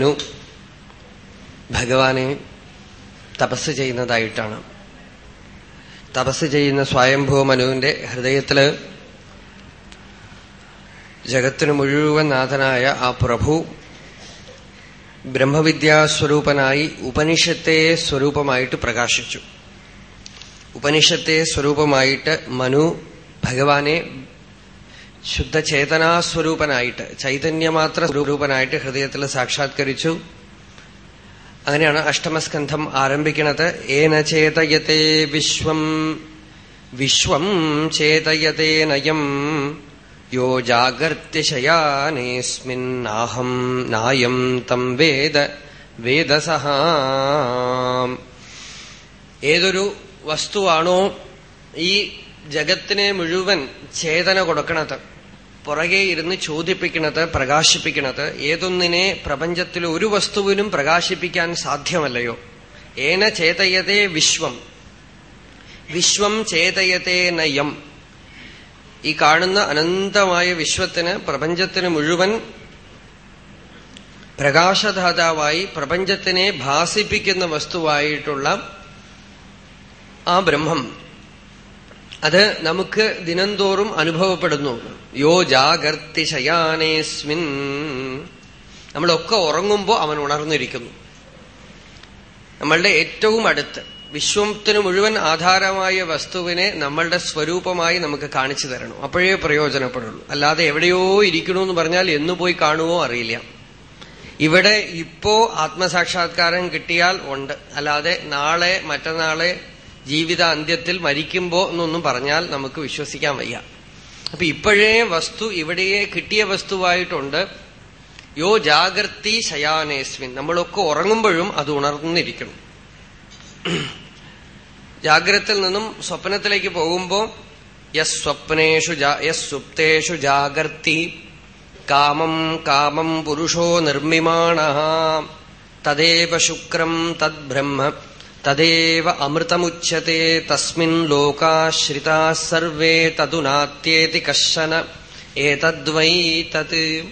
മനു ഭഗവാനെ തപസ് ചെയ്യുന്നതായിട്ടാണ്. തപസ് ചെയ്യുന്ന സ്വയംഭൂ മനുവിന്റെ ഹൃദയത്തിൽ ജഗത്തിനു മുഴുവൻ നാഥനായ ആ പ്രഭു ബ്രഹ്മവിദ്യാസ്വരൂപനായി ഉപനിഷത്തെ സ്വരൂപമായിട്ട് പ്രകാശിച്ചു. ഉപനിഷത്തെ സ്വരൂപമായിട്ട് മനു ഭഗവാനെ ശുദ്ധചേതനാസ്വരൂപനായിട്ട് ചൈതന്യമാത്ര സ്വരൂപനായിട്ട് ഹൃദയത്തിൽ സാക്ഷാത്കരിച്ചു. അങ്ങനെയാണ് അഷ്ടമസ്കന്ധം ആരംഭിക്കുന്നത്. ഏന ചേതയത്തെ വിശ്വം വിശ്വം ചേതയത്തെ നയം യോ ജാഗർത്തിശയാനേസ്മിന്നാഹം നായം തം വേദ വേദസഹാം. ഏതൊരു വസ്തുവാണോ ഈ ജഗത്തിനെ മുഴുവൻ ചേതന കൊടുക്കണത്. പുറകെ ഇരുന്ന് ചോദിപ്പിക്കണത് പ്രകാശിപ്പിക്കണത് ഏതൊന്നിനെ പ്രപഞ്ചത്തിൽ ഒരു വസ്തുവിനും പ്രകാശിപ്പിക്കാൻ സാധ്യമല്ലയോ? ഏന ചേതയതേ വിശ്വം. വിശ്വം ചേതയതേ നയം. ഈ കാണുന്ന അനന്തമായ വിശ്വത്തിന് പ്രപഞ്ചത്തിന് മുഴുവൻ പ്രകാശദാതാവായി പ്രപഞ്ചത്തിനെ ഭാസിപ്പിക്കുന്ന വസ്തുവായിട്ടുള്ള ആ ബ്രഹ്മം. അത് നമുക്ക് ദിനംതോറും അനുഭവപ്പെടുന്നു. യോ ജാഗർത്തി ശയാനേസ്മിൻ. നമ്മളൊക്കെ ഉറങ്ങുമ്പോൾ അവൻ ഉണർന്നിരിക്കുന്നു. നമ്മളുടെ ഏറ്റവും അടുത്ത് വിശ്വത്തിന് മുഴുവൻ ആധാരമായ വസ്തുവിനെ നമ്മളുടെ സ്വരൂപമായി നമുക്ക് കാണിച്ചു തരണം. അപ്പോഴേ പ്രയോജനപ്പെടുള്ളൂ. അല്ലാതെ എവിടെയോ ഇരിക്കണമെന്ന് പറഞ്ഞാൽ എന്നു പോയി കാണുവോ അറിയില്ല. ഇവിടെ ഇപ്പോ ആത്മസാക്ഷാത്കാരം കിട്ടിയാൽ ഉണ്ട്. അല്ലാതെ നാളെ മറ്റന്നാളെ ജീവിത അന്ത്യത്തിൽ മരിക്കുമ്പോ എന്നൊന്നും പറഞ്ഞാൽ നമുക്ക് വിശ്വസിക്കാൻ വയ്യ. അപ്പൊ ഇപ്പോഴേ വസ്തു ഇവിടെയേ കിട്ടിയ വസ്തുവായിട്ടുണ്ട്. യോ ജാഗ്രതി ശയാനേസ്മിൻ. നമ്മളൊക്കെ ഉറങ്ങുമ്പോഴും അത് ഉണർന്നിരിക്കണം. ജാഗ്രത്തിൽ നിന്നും സ്വപ്നത്തിലേക്ക് പോകുമ്പോ യസ് സ്വപ്നേഷു യസ് സുപ്തേഷു ജാഗർത്തി കാമം കാമം പുരുഷോ നിർമ്മിമാണ. തദേവ ശുക്രം തദ്ബ്രഹ്മ. തദേവ അമൃതമുച്യത്തെ തസ്മിൻ ലോകാശ്രിതാ സർവേ തതു നാത്യേതി കശന ഏതദ്വൈ തത്.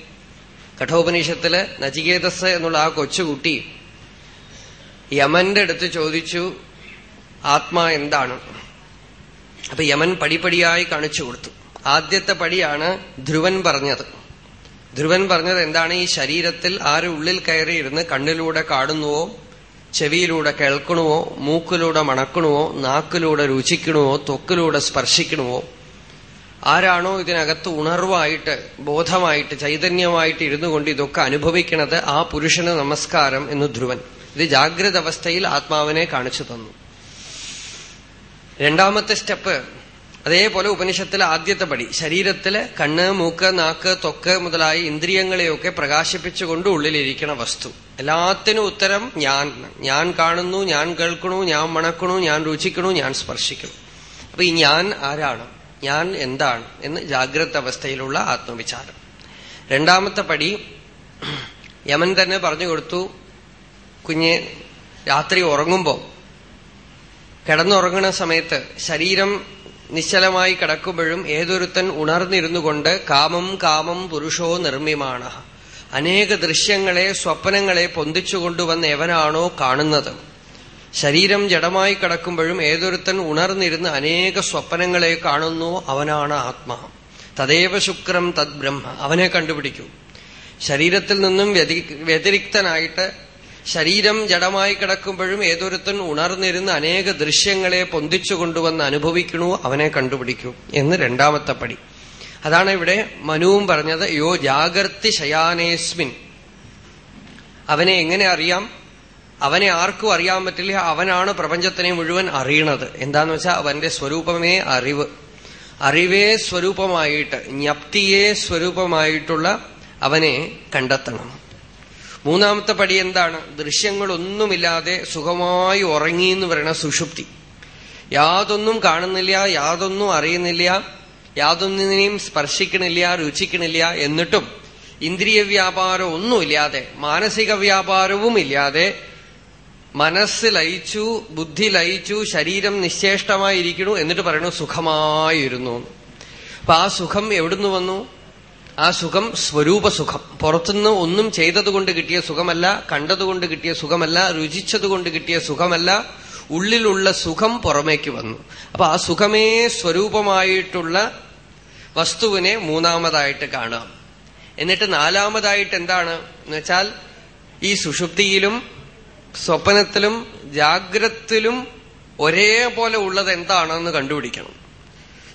കഠോപനിഷത്തിൽ നചികേതസ് എന്നുള്ള ആ കൊച്ചുകുട്ടി യമന്റെ അടുത്ത് ചോദിച്ചു ആത്മാ എന്താണ്? അപ്പൊ യമൻ പടിപടിയായി കാണിച്ചു കൊടുത്തു. ആദ്യത്തെ പടിയാണ് ധ്രുവൻ പറഞ്ഞത്. ധ്രുവൻ പറഞ്ഞത് എന്താണ്? ഈ ശരീരത്തിൽ ആര് ഉള്ളിൽ കയറിയിരുന്ന് കണ്ണിലൂടെ കാണുന്നുവോ? ചെവിയിലൂടെ കേൾക്കണമോ മൂക്കിലൂടെ മണക്കണമോ നാക്കിലൂടെ രുചിക്കണമോ തൊക്കിലൂടെ സ്പർശിക്കണമോ ആരാണോ ഇതിനകത്ത് ഉണർവായിട്ട് ബോധമായിട്ട് ചൈതന്യമായിട്ട് ഇരുന്നു കൊണ്ട് ഇതൊക്കെ അനുഭവിക്കണത് ആ പുരുഷന് നമസ്കാരം എന്ന് ധ്രുവൻ. ഇത് ജാഗ്രത അവസ്ഥയിൽ ആത്മാവിനെ കാണിച്ചു തന്നു. രണ്ടാമത്തെ സ്റ്റെപ്പ് അതേപോലെ ഉപനിഷത്തിലെ ആദ്യത്തെ പടി ശരീരത്തിൽ കണ്ണ് മൂക്ക് നാക്ക് തൊക്ക് മുതലായ ഇന്ദ്രിയങ്ങളെയൊക്കെ പ്രകാശിപ്പിച്ചുകൊണ്ട് ഉള്ളിലിരിക്കണ വസ്തു. എല്ലാത്തിനും ഉത്തരം ഞാൻ. ഞാൻ കാണുന്നു ഞാൻ കേൾക്കണു ഞാൻ മണക്കണു ഞാൻ രുചിക്കണു ഞാൻ സ്പർശിക്കണു. അപ്പൊ ഈ ഞാൻ ആരാണ്? ഞാൻ എന്താണ്? എന്ന് ജാഗ്രത അവസ്ഥയിലുള്ള ആത്മവിചാരം. രണ്ടാമത്തെ പടി യമൻ തന്നെ പറഞ്ഞു കൊടുത്തു കുഞ്ഞ് രാത്രി ഉറങ്ങുമ്പോ കിടന്നുറങ്ങുന്ന സമയത്ത് ശരീരം നിശ്ചലമായി കിടക്കുമ്പോഴും ഏതൊരുത്തൻ ഉണർന്നിരുന്നു കൊണ്ട് കാമം കാമം പുരുഷോ നിർമ്മിമാണ. അനേക ദൃശ്യങ്ങളെ സ്വപ്നങ്ങളെ പൊന്തിച്ചുകൊണ്ടുവന്ന് എവനാണോ കാണുന്നത്. ശരീരം ജഡമായി കിടക്കുമ്പോഴും ഏതൊരുത്തൻ ഉണർന്നിരുന്ന് അനേക സ്വപ്നങ്ങളെ കാണുന്നു അവനാണ് ആത്മാ. തദേവ ശുക്രം തദ് ബ്രഹ്മ അവനെ കണ്ടുപിടിക്കൂ. ശരീരത്തിൽ നിന്നും വ്യതിരിക്തനായിട്ട് ശരീരം ജഡമായി കിടക്കുമ്പോഴും ഏതൊരുത്തൻ ഉണർന്നിരുന്ന് അനേക ദൃശ്യങ്ങളെ പൊന്തിച്ചു കൊണ്ടുവന്ന് അനുഭവിക്കണു അവനെ കണ്ടുപിടിക്കൂ എന്ന് രണ്ടാമത്തെ പടി. അതാണ് ഇവിടെ മനുവും പറഞ്ഞത് യോ ജാഗർത്തി ശയാനേസ്മിൻ. അവനെ എങ്ങനെ അറിയാം? അവനെ ആർക്കും അറിയാൻ പറ്റില്ല. അവനാണ് പ്രപഞ്ചത്തിനെ മുഴുവൻ അറിയണത്. എന്താന്ന് വെച്ചാൽ അവന്റെ സ്വരൂപമേ അറിവ്. അറിവേ സ്വരൂപമായിട്ട് ജ്ഞപ്തിയെ സ്വരൂപമായിട്ടുള്ള അവനെ കണ്ടെത്തണം. മൂന്നാമത്തെ പടി എന്താണ്? ദൃശ്യങ്ങളൊന്നുമില്ലാതെ സുഖമായി ഉറങ്ങി എന്ന് പറയുന്ന സുഷുപ്തി. യാതൊന്നും കാണുന്നില്ല യാതൊന്നും അറിയുന്നില്ല യാതൊന്നിനെയും സ്പർശിക്കണില്ല രുചിക്കണില്ല എന്നിട്ടും ഇന്ദ്രിയ വ്യാപാരം ഒന്നുമില്ലാതെ മാനസിക വ്യാപാരവും ഇല്ലാതെ മനസ്സ് ലയിച്ചു ബുദ്ധി ലയിച്ചു ശരീരം നിശ്ചേഷ്ടമായിരിക്കണു എന്നിട്ട് പറയണു സുഖമായിരുന്നു. അപ്പൊ ആ സുഖം എവിടുന്ന് വന്നു? ആ സുഖം സ്വരൂപസുഖം. പുറത്തുനിന്ന് ഒന്നും ചെയ്തതുകൊണ്ട് കിട്ടിയ സുഖമല്ല കണ്ടതുകൊണ്ട് കിട്ടിയ സുഖമല്ല രുചിച്ചതുകൊണ്ട് കിട്ടിയ സുഖമല്ല ഉള്ളിലുള്ള സുഖം പുറമേക്ക് വന്നു. അപ്പൊ ആ സുഖമേ സ്വരൂപമായിട്ടുള്ള വസ്തുവിനെ മൂന്നാമതായിട്ട് കാണാം. എന്നിട്ട് നാലാമതായിട്ട് എന്താണ്? എന്ന് വെച്ചാൽ ഈ സുഷുപ്തിയിലും സ്വപ്നത്തിലും ജാഗ്രത്തിലും ഒരേപോലെ ഉള്ളത് എന്താണെന്ന് കണ്ടുപിടിക്കണം.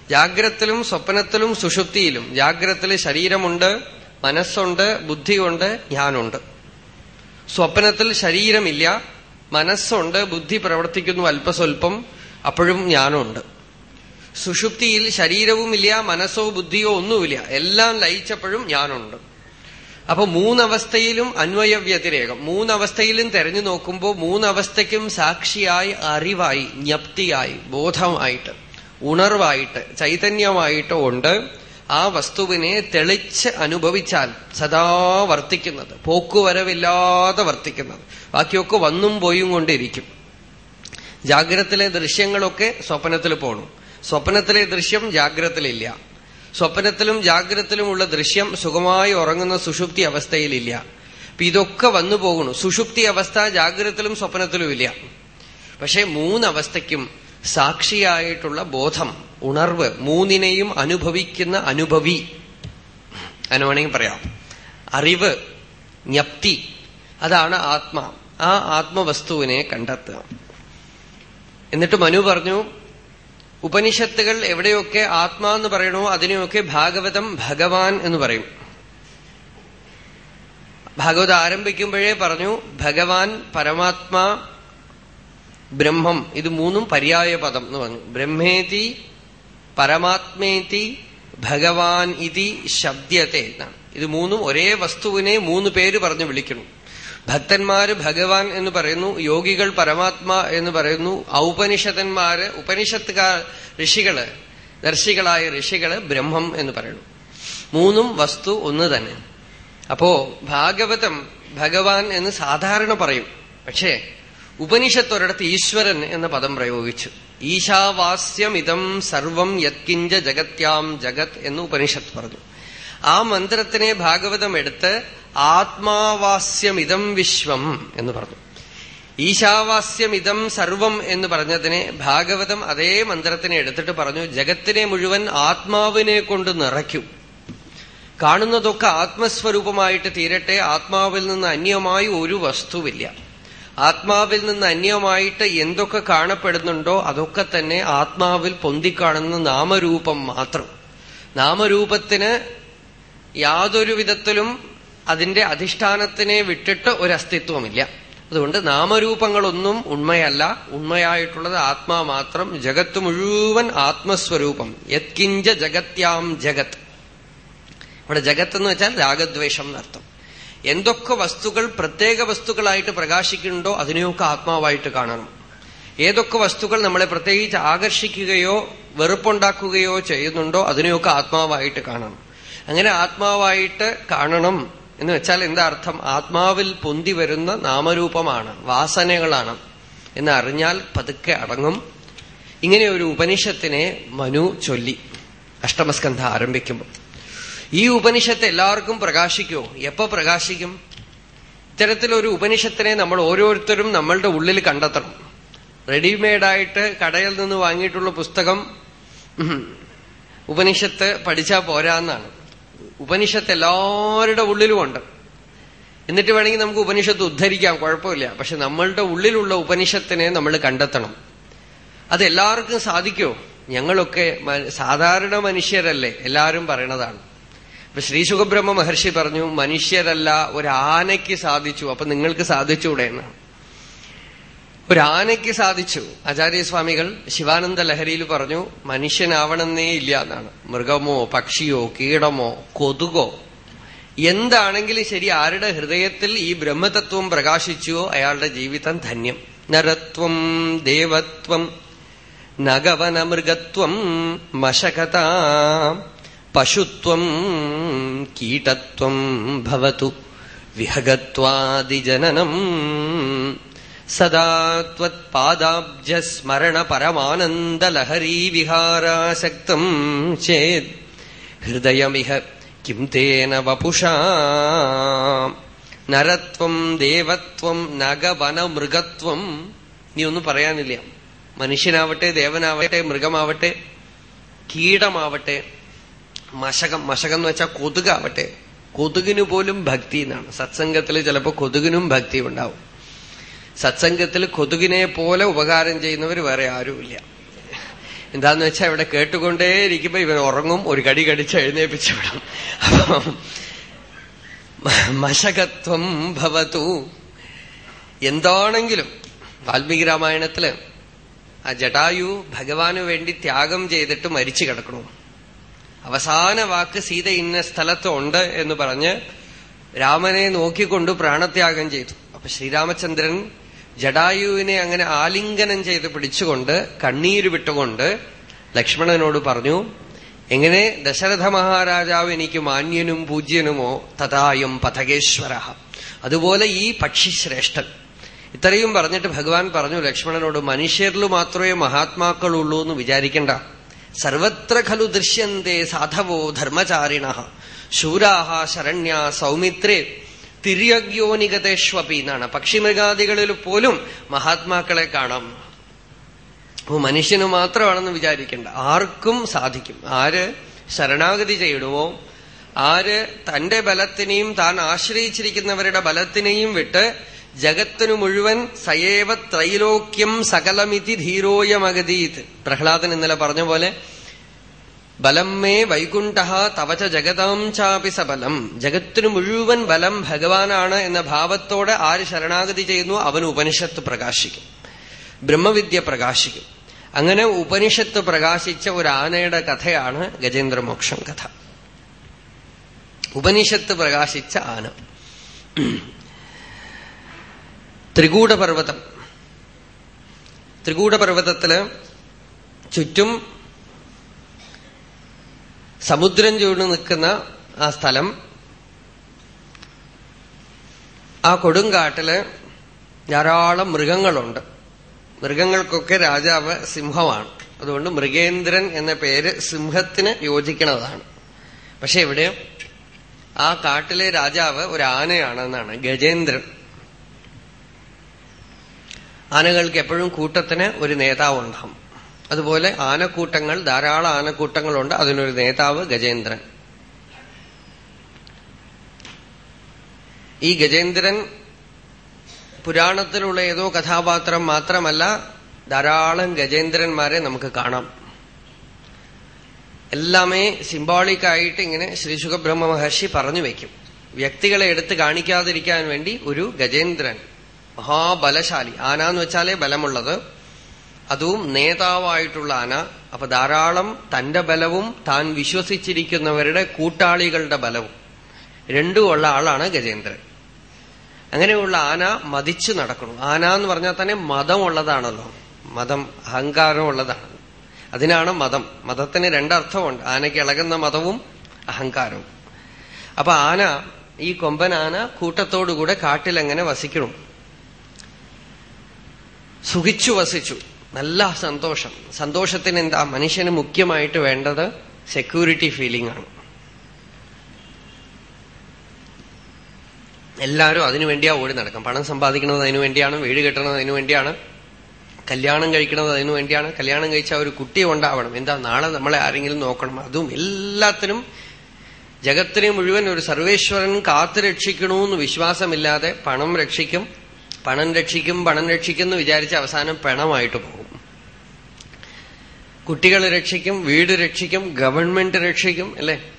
ജാഗ്രത്തിലും സ്വപ്നത്തിലും സുഷുപ്തിയിലും. ജാഗ്രത്തിൽ ശരീരമുണ്ട് മനസ്സുണ്ട് ബുദ്ധിയുണ്ട് ഞാനുണ്ട് സ്വപ്നത്തിൽ ശരീരമില്ല മനസ്സുണ്ട് ബുദ്ധി പ്രവർത്തിക്കുന്നു അല്പസ്വല്പം അപ്പോഴും ഞാനുണ്ട് സുഷുപ്തിയിൽ ശരീരവുമില്ല മനസ്സോ ബുദ്ധിയോ ഒന്നുമില്ല. എല്ലാം ലയിച്ചപ്പോഴും ഞാനുണ്ട് അപ്പൊ മൂന്നവസ്ഥയിലും അന്വയ വ്യതിരേകം മൂന്നവസ്ഥയിലും തെരഞ്ഞു നോക്കുമ്പോൾ മൂന്നവസ്ഥയ്ക്കും സാക്ഷിയായി അറിവായി ജ്ഞപ്തിയായി ബോധമായിട്ട്. ഉണർവായിട്ട് ചൈതന്യമായിട്ടോ ഉണ്ട് ആ വസ്തുവിനെ തെളിച്ച് അനുഭവിച്ചാൽ സദാ വർത്തിക്കുന്നത് പോക്കുവരവില്ലാതെ വർത്തിക്കുന്നത്. ബാക്കിയൊക്കെ വന്നും പോയും കൊണ്ടിരിക്കും. ജാഗ്രതത്തിലെ ദൃശ്യങ്ങളൊക്കെ സ്വപ്നത്തിൽ പോണു. സ്വപ്നത്തിലെ ദൃശ്യം ജാഗ്രതയിലില്ല സ്വപ്നത്തിലും ജാഗ്രതത്തിലുമുള്ള ദൃശ്യം സുഖമായി ഉറങ്ങുന്ന സുഷുപ്തി അവസ്ഥയിലില്ല. അപ്പൊ ഇതൊക്കെ വന്നു പോകുന്നു. സുഷുപ്തി അവസ്ഥ ജാഗ്രതത്തിലും സ്വപ്നത്തിലും ഇല്ല. പക്ഷെ മൂന്നവസ്ഥയ്ക്കും സാക്ഷിയായിട്ടുള്ള ബോധം ഉണർവ് മൂന്നിനെയും അനുഭവിക്കുന്ന അനുഭവി. അങ്ങനെ വേണമെങ്കിൽ പറയാം. അറിവ് ജ്ഞപ്തി അതാണ് ആത്മ. ആ ആത്മവസ്തുവിനെ കണ്ടെത്തുക. എന്നിട്ട് മനു പറഞ്ഞു ഉപനിഷത്തുകൾ എവിടെയൊക്കെ ആത്മാ എന്ന് പറയണോ അതിനെയൊക്കെ ഭാഗവതം ഭഗവാൻ എന്ന് പറയും. ഭാഗവത ആരംഭിക്കുമ്പോഴേ പറഞ്ഞു ഭഗവാൻ പരമാത്മാ ബ്രഹ്മം. ഇത് മൂന്നും പര്യായ പദം എന്ന് പറഞ്ഞു. ബ്രഹ്മേതി പരമാത്മേതി ഭഗവാൻ ഇതി ശബ്ദത്തെ എന്നാണ്. ഇത് മൂന്നും ഒരേ വസ്തുവിനെ മൂന്ന് പേര് പറഞ്ഞു വിളിക്കണം. ഭക്തന്മാര് ഭഗവാൻ എന്ന് പറയുന്നു യോഗികൾ പരമാത്മാ എന്ന് പറയുന്നു ഔപനിഷത്തന്മാര് ഉപനിഷത്തുകാർ ഋഷികൾ ദർശികളായ ഋഷികൾ ബ്രഹ്മം എന്ന് പറയുന്നു. മൂന്നും വസ്തു ഒന്ന് തന്നെ. അപ്പോ ഭാഗവതം ഭഗവാൻ എന്ന് സാധാരണ പറയും. പക്ഷേ ഉപനിഷത്ത് ഒരിടത്ത് ഈശ്വരൻ എന്ന പദം പ്രയോഗിച്ചു. ഈശാവാസ്യമിതം സർവം യത്കിഞ്ച ജഗത്യാം ജഗത് എന്ന് ഉപനിഷത്ത് പറഞ്ഞു. ആ മന്ത്രത്തിനെ ഭാഗവതം എടുത്ത് ആത്മാവാസ്യമിതം വിശ്വം എന്ന് പറഞ്ഞു. ഈശാവാസ്യമിതം സർവം എന്ന് പറഞ്ഞതിനെ ഭാഗവതം അതേ മന്ത്രത്തിനെ എടുത്തിട്ട് പറഞ്ഞു ജഗത്തിനെ മുഴുവൻ ആത്മാവിനെ കൊണ്ട് നിറയ്ക്കും. കാണുന്നതൊക്കെ ആത്മസ്വരൂപമായിട്ട് തീരട്ടെ ആത്മാവിൽ നിന്ന് അന്യമായി ഒരു വസ്തുവില്ല. ആത്മാവിൽ നിന്ന് അന്യമായിട്ട് എന്തൊക്കെ കാണപ്പെടുന്നുണ്ടോ അതൊക്കെ തന്നെ ആത്മാവിൽ പൊന്തിക്കാണുന്ന നാമരൂപം മാത്രം. നാമരൂപത്തിന് യാതൊരു വിധത്തിലും അതിന്റെ അധിഷ്ഠാനത്തിനെ വിട്ടിട്ട് ഒരു അസ്തിത്വമില്ല അതുകൊണ്ട് നാമരൂപങ്ങളൊന്നും ഉണ്മയല്ല. ഉണ്മയായിട്ടുള്ളത് ആത്മാ മാത്രം. ജഗത്ത് മുഴുവൻ ആത്മസ്വരൂപം. യത്കിഞ്ച ജഗത്യാം ജഗത്. ഇവിടെ ജഗത്ത് എന്ന് വെച്ചാൽ രാഗദ്വേഷം എന്നർത്ഥം. എന്തൊക്കെ വസ്തുക്കൾ പ്രത്യേക വസ്തുക്കളായിട്ട് പ്രകാശിക്കുന്നുണ്ടോ അതിനെയൊക്കെ ആത്മാവായിട്ട് കാണണം. ഏതൊക്കെ വസ്തുക്കൾ നമ്മളെ പ്രത്യേകിച്ച് ആകർഷിക്കുകയോ വെറുപ്പുണ്ടാക്കുകയോ ചെയ്യുന്നുണ്ടോ അതിനെയൊക്കെ ആത്മാവായിട്ട് കാണണം. അങ്ങനെ ആത്മാവായിട്ട് കാണണം എന്ന് വെച്ചാൽ എന്താ അർത്ഥം? ആത്മാവിൽ പൊന്തി വരുന്ന നാമരൂപമാണ് വാസനകളാണ് എന്ന് അറിഞ്ഞാൽ പതുക്കെ അടങ്ങും. ഇങ്ങനെ ഒരു ഉപനിഷത്തിനെ മനു ചൊല്ലി. അഷ്ടമസ്കന്ധ ആരംഭിക്കുമ്പോൾ. ഈ ഉപനിഷത്ത് എല്ലാവർക്കും പ്രകാശിക്കുമോ എപ്പോ പ്രകാശിക്കും? ഇത്തരത്തിലൊരു ഉപനിഷത്തിനെ നമ്മൾ ഓരോരുത്തരും നമ്മളുടെ ഉള്ളിൽ കണ്ടെത്തണം. റെഡിമെയ്ഡായിട്ട് കടയിൽ നിന്ന് വാങ്ങിയിട്ടുള്ള പുസ്തകം ഉപനിഷത്ത് പഠിച്ചാൽ പോരാന്നാണ്. ഉപനിഷത്ത് എല്ലാവരുടെ ഉള്ളിലുമുണ്ട് എന്നിട്ട് വേണമെങ്കിൽ നമുക്ക് ഉപനിഷത്ത് ഉദ്ധരിക്കാം കുഴപ്പമില്ല. പക്ഷെ നമ്മളുടെ ഉള്ളിലുള്ള ഉപനിഷത്തിനെ നമ്മൾ കണ്ടെത്തണം. അത് എല്ലാവർക്കും സാധിക്കുമോ ഞങ്ങളൊക്കെ സാധാരണ മനുഷ്യരല്ലേ എല്ലാവരും പറയണതാണ്. ഇപ്പൊ ശ്രീ സുഖബ്രഹ്മ മഹർഷി പറഞ്ഞു മനുഷ്യരല്ല ഒരാനയ്ക്ക് സാധിച്ചു. അപ്പൊ നിങ്ങൾക്ക് സാധിച്ചൂടെ എന്നാണ് ഒരാനയ്ക്ക് സാധിച്ചു. ആചാര്യസ്വാമികൾ ശിവാനന്ദ ലഹരിയിൽ പറഞ്ഞു മനുഷ്യനാവണമെന്നേ ഇല്ല എന്നാണ്. മൃഗമോ പക്ഷിയോ കീടമോ കൊതുകോ എന്താണെങ്കിലും ശരി ആരുടെ ഹൃദയത്തിൽ ഈ ബ്രഹ്മതത്വം പ്രകാശിച്ചുവോ അയാളുടെ ജീവിതം ധന്യം. നരത്വം ദേവത്വം നഗവനമൃഗത്വം മശകത പശുത്വം കീടത്വം ഭവതു വിഹഗത്വാദിജനനം സദാ ത്വത്പാദാബ്ജസ്മരണ പരമാനന്ദലഹരീ വിഹാരാസക്തം ചേത് ഹൃദയമിഹ കിം തേന വപുഷാ നരത്വം ദേവത്വം നഗവനമൃഗത്വം. നീ ഒന്നും പറയാനില്ല. മനുഷ്യനാവട്ടെ ദേവനാവട്ടെ മൃഗമാവട്ടെ കീടമാവട്ടെ മശകം മശകം എന്ന് വെച്ചാൽ കൊതുകാവട്ടെ കൊതുകിന് പോലും ഭക്തി എന്നാണ്. സത്സംഗത്തിൽ ചിലപ്പോൾ കൊതുകിനും ഭക്തി ഉണ്ടാവും. സത്സംഗത്തിൽ കൊതുകിനെ പോലെ ഉപകാരം ചെയ്യുന്നവർ വേറെ ആരുമില്ല. എന്താന്ന് വെച്ചാൽ ഇവിടെ കേട്ടുകൊണ്ടേ ഇരിക്കുമ്പോ ഇവൻ ഉറങ്ങും ഒരു കടി കടിച്ച് എഴുന്നേപ്പിച്ചു വിടും. അപ്പം മശകത്വം ഭവതു. എന്താണെങ്കിലും വാൽമീകി രാമായണത്തിൽ ആ ജടായു ഭഗവാനു വേണ്ടി ത്യാഗം ചെയ്തിട്ട് മരിച്ചു കിടക്കണു. അവസാന വാക്ക് സീത ഇന്ന സ്ഥലത്തുണ്ട് എന്ന് പറഞ്ഞ് രാമനെ നോക്കിക്കൊണ്ട് പ്രാണത്യാഗം ചെയ്തു. അപ്പൊ ശ്രീരാമചന്ദ്രൻ ജടായുവിനെ അങ്ങനെ ആലിംഗനം ചെയ്ത് പിടിച്ചുകൊണ്ട് കണ്ണീര് വിട്ടുകൊണ്ട് ലക്ഷ്മണനോട് പറഞ്ഞു എങ്ങനെ ദശരഥ മഹാരാജാവ് എനിക്ക് മാന്യനും പൂജ്യനുമോ? തഥായും പഥകേശ്വര. അതുപോലെ ഈ പക്ഷി ശ്രേഷ്ഠൻ ഇത്രയും പറഞ്ഞിട്ട് ഭഗവാൻ പറഞ്ഞു ലക്ഷ്മണനോട് മനുഷ്യരിൽ മാത്രമേ മഹാത്മാക്കളുള്ളൂ എന്ന് വിചാരിക്കണ്ട. സർവത്ര ഖലു ദൃശ്യന്തേ സാധവോ ധർമ്മചാരിണ. ശൂരാഹ ശരണ്യ സൗമിത്രേ തിര്യഗ്യോനികതേഷ്വപി എന്നാണ്. പക്ഷിമൃഗാദികളിൽ പോലും മഹാത്മാക്കളെ കാണാം. അപ്പൊ മനുഷ്യന് മാത്രമാണെന്ന് വിചാരിക്കേണ്ട. ആർക്കും സാധിക്കും. ആര് ശരണാഗതി ചെയ്യണമോ ആര് തന്റെ ബലത്തിനെയും താൻ ആശ്രയിച്ചിരിക്കുന്നവരുടെ ബലത്തിനെയും വിട്ട് ജഗത്തിനു മുഴുവൻ സയേവ ത്രൈലോക്യം സകലമിതി ധീരോയമഗതീത്. പ്രഹ്ലാദൻ ഇന്നലെ പറഞ്ഞ പോലെ ബലം മേ വൈകുണ്ഠ തവച ജഗതാം ചാപി സബലം ജഗത്തിനു മുഴുവൻ ബലം ഭഗവാനാണ് എന്ന ഭാവത്തോടെ ആര് ശരണാഗതി ചെയ്യുന്നു? അവന് ഉപനിഷത്ത് പ്രകാശിക്കും. ബ്രഹ്മവിദ്യ പ്രകാശിക്കും. അങ്ങനെ ഉപനിഷത്ത് പ്രകാശിച്ച ഒരു ആനയുടെ കഥയാണ് ഗജേന്ദ്രമോക്ഷം കഥ. ഉപനിഷത്ത് പ്രകാശിച്ച ആന. ത്രികൂടപർവതം ത്രികൂടപർവതത്തിൽ ചുറ്റും സമുദ്രം ചൂട് നിൽക്കുന്ന ആ സ്ഥലം ആ കൊടുങ്കാട്ടിൽ ധാരാളം മൃഗങ്ങളുണ്ട്. മൃഗങ്ങൾക്കൊക്കെ രാജാവ് സിംഹമാണ്. അതുകൊണ്ട് മൃഗേന്ദ്രൻ എന്ന പേര് സിംഹത്തിന് യോജിക്കുന്നതാണ് പക്ഷെ ഇവിടെ ആ കാട്ടിലെ രാജാവ് ഒരു ആനയാണെന്നാണ് ഗജേന്ദ്രൻ. ആനകൾക്ക് എപ്പോഴും കൂട്ടത്തിന് ഒരു നേതാവ് ഉണ്ടാവും അതുപോലെ ആനക്കൂട്ടങ്ങൾ ധാരാളം ആനക്കൂട്ടങ്ങളുണ്ട്. അതിനൊരു നേതാവ് ഗജേന്ദ്രൻ. ഈ ഗജേന്ദ്രൻ പുരാണത്തിലുള്ള ഏതോ കഥാപാത്രം മാത്രമല്ല ധാരാളം ഗജേന്ദ്രന്മാരെ നമുക്ക് കാണാം. എല്ലാമേ സിംബോളിക് ആയിട്ട് ഇങ്ങനെ ശ്രീ സുഖബ്രഹ്മ മഹർഷി പറഞ്ഞു വയ്ക്കും വ്യക്തികളെ എടുത്ത് കാണിക്കാതിരിക്കാൻ വേണ്ടി ഒരു ഗജേന്ദ്രൻ മഹാബലശാലി. ആന എന്ന് വെച്ചാലേ ബലമുള്ളത്. അതും നേതാവായിട്ടുള്ള ആന. അപ്പൊ ധാരാളം തന്റെ ബലവും താൻ വിശ്വസിച്ചിരിക്കുന്നവരുടെ കൂട്ടാളികളുടെ ബലവും. രണ്ടും ഉള്ള ആളാണ് ഗജേന്ദ്രൻ. അങ്ങനെയുള്ള ആന മതിച്ചു നടക്കണം ആന എന്ന് പറഞ്ഞാൽ തന്നെ മതമുള്ളതാണല്ലോ. മതം അഹങ്കാരമുള്ളതാണ്. അതിനാണ് മതം. മതത്തിന് രണ്ടർത്ഥമുണ്ട്. ആനയ്ക്ക് ഇളകുന്ന മതവും അഹങ്കാരവും. അപ്പൊ ആന ഈ കൊമ്പൻ ആന കൂട്ടത്തോടുകൂടെ കാട്ടിലെങ്ങനെ വസിക്കണം സുഖിച്ചു വസിച്ചു. നല്ല സന്തോഷം. സന്തോഷത്തിന് എന്താ മനുഷ്യന് മുഖ്യമായിട്ട് വേണ്ടത് സെക്യൂരിറ്റി ഫീലിംഗ് ആണ്. എല്ലാവരും അതിനുവേണ്ടിയാ ഓടി നടക്കും. പണം സമ്പാദിക്കുന്നത് അതിനു വേണ്ടിയാണ് വീട് കെട്ടണത് അതിനു വേണ്ടിയാണ് കല്യാണം കഴിക്കുന്നത് അതിനു വേണ്ടിയാണ്. കല്യാണം കഴിച്ച ഒരു കുട്ടി ഉണ്ടാവണം. എന്താ? നാളെ നമ്മളെ ആരെങ്കിലും നോക്കണം. അതും എല്ലാത്തിനും ജഗത്തിനെ മുഴുവൻ ഒരു സർവേശ്വരൻ കാത്തു രക്ഷിക്കണമെന്ന് വിശ്വാസമില്ലാതെ പണം രക്ഷിക്കും. പണം രക്ഷിക്കും പണം രക്ഷിക്കും എന്ന് വിചാരിച്ച് അവസാനം പണമായിട്ട് പോകും. കുട്ടികളെ രക്ഷിക്കും വീട് രക്ഷിക്കും ഗവൺമെന്റ് രക്ഷിക്കും അല്ലേ?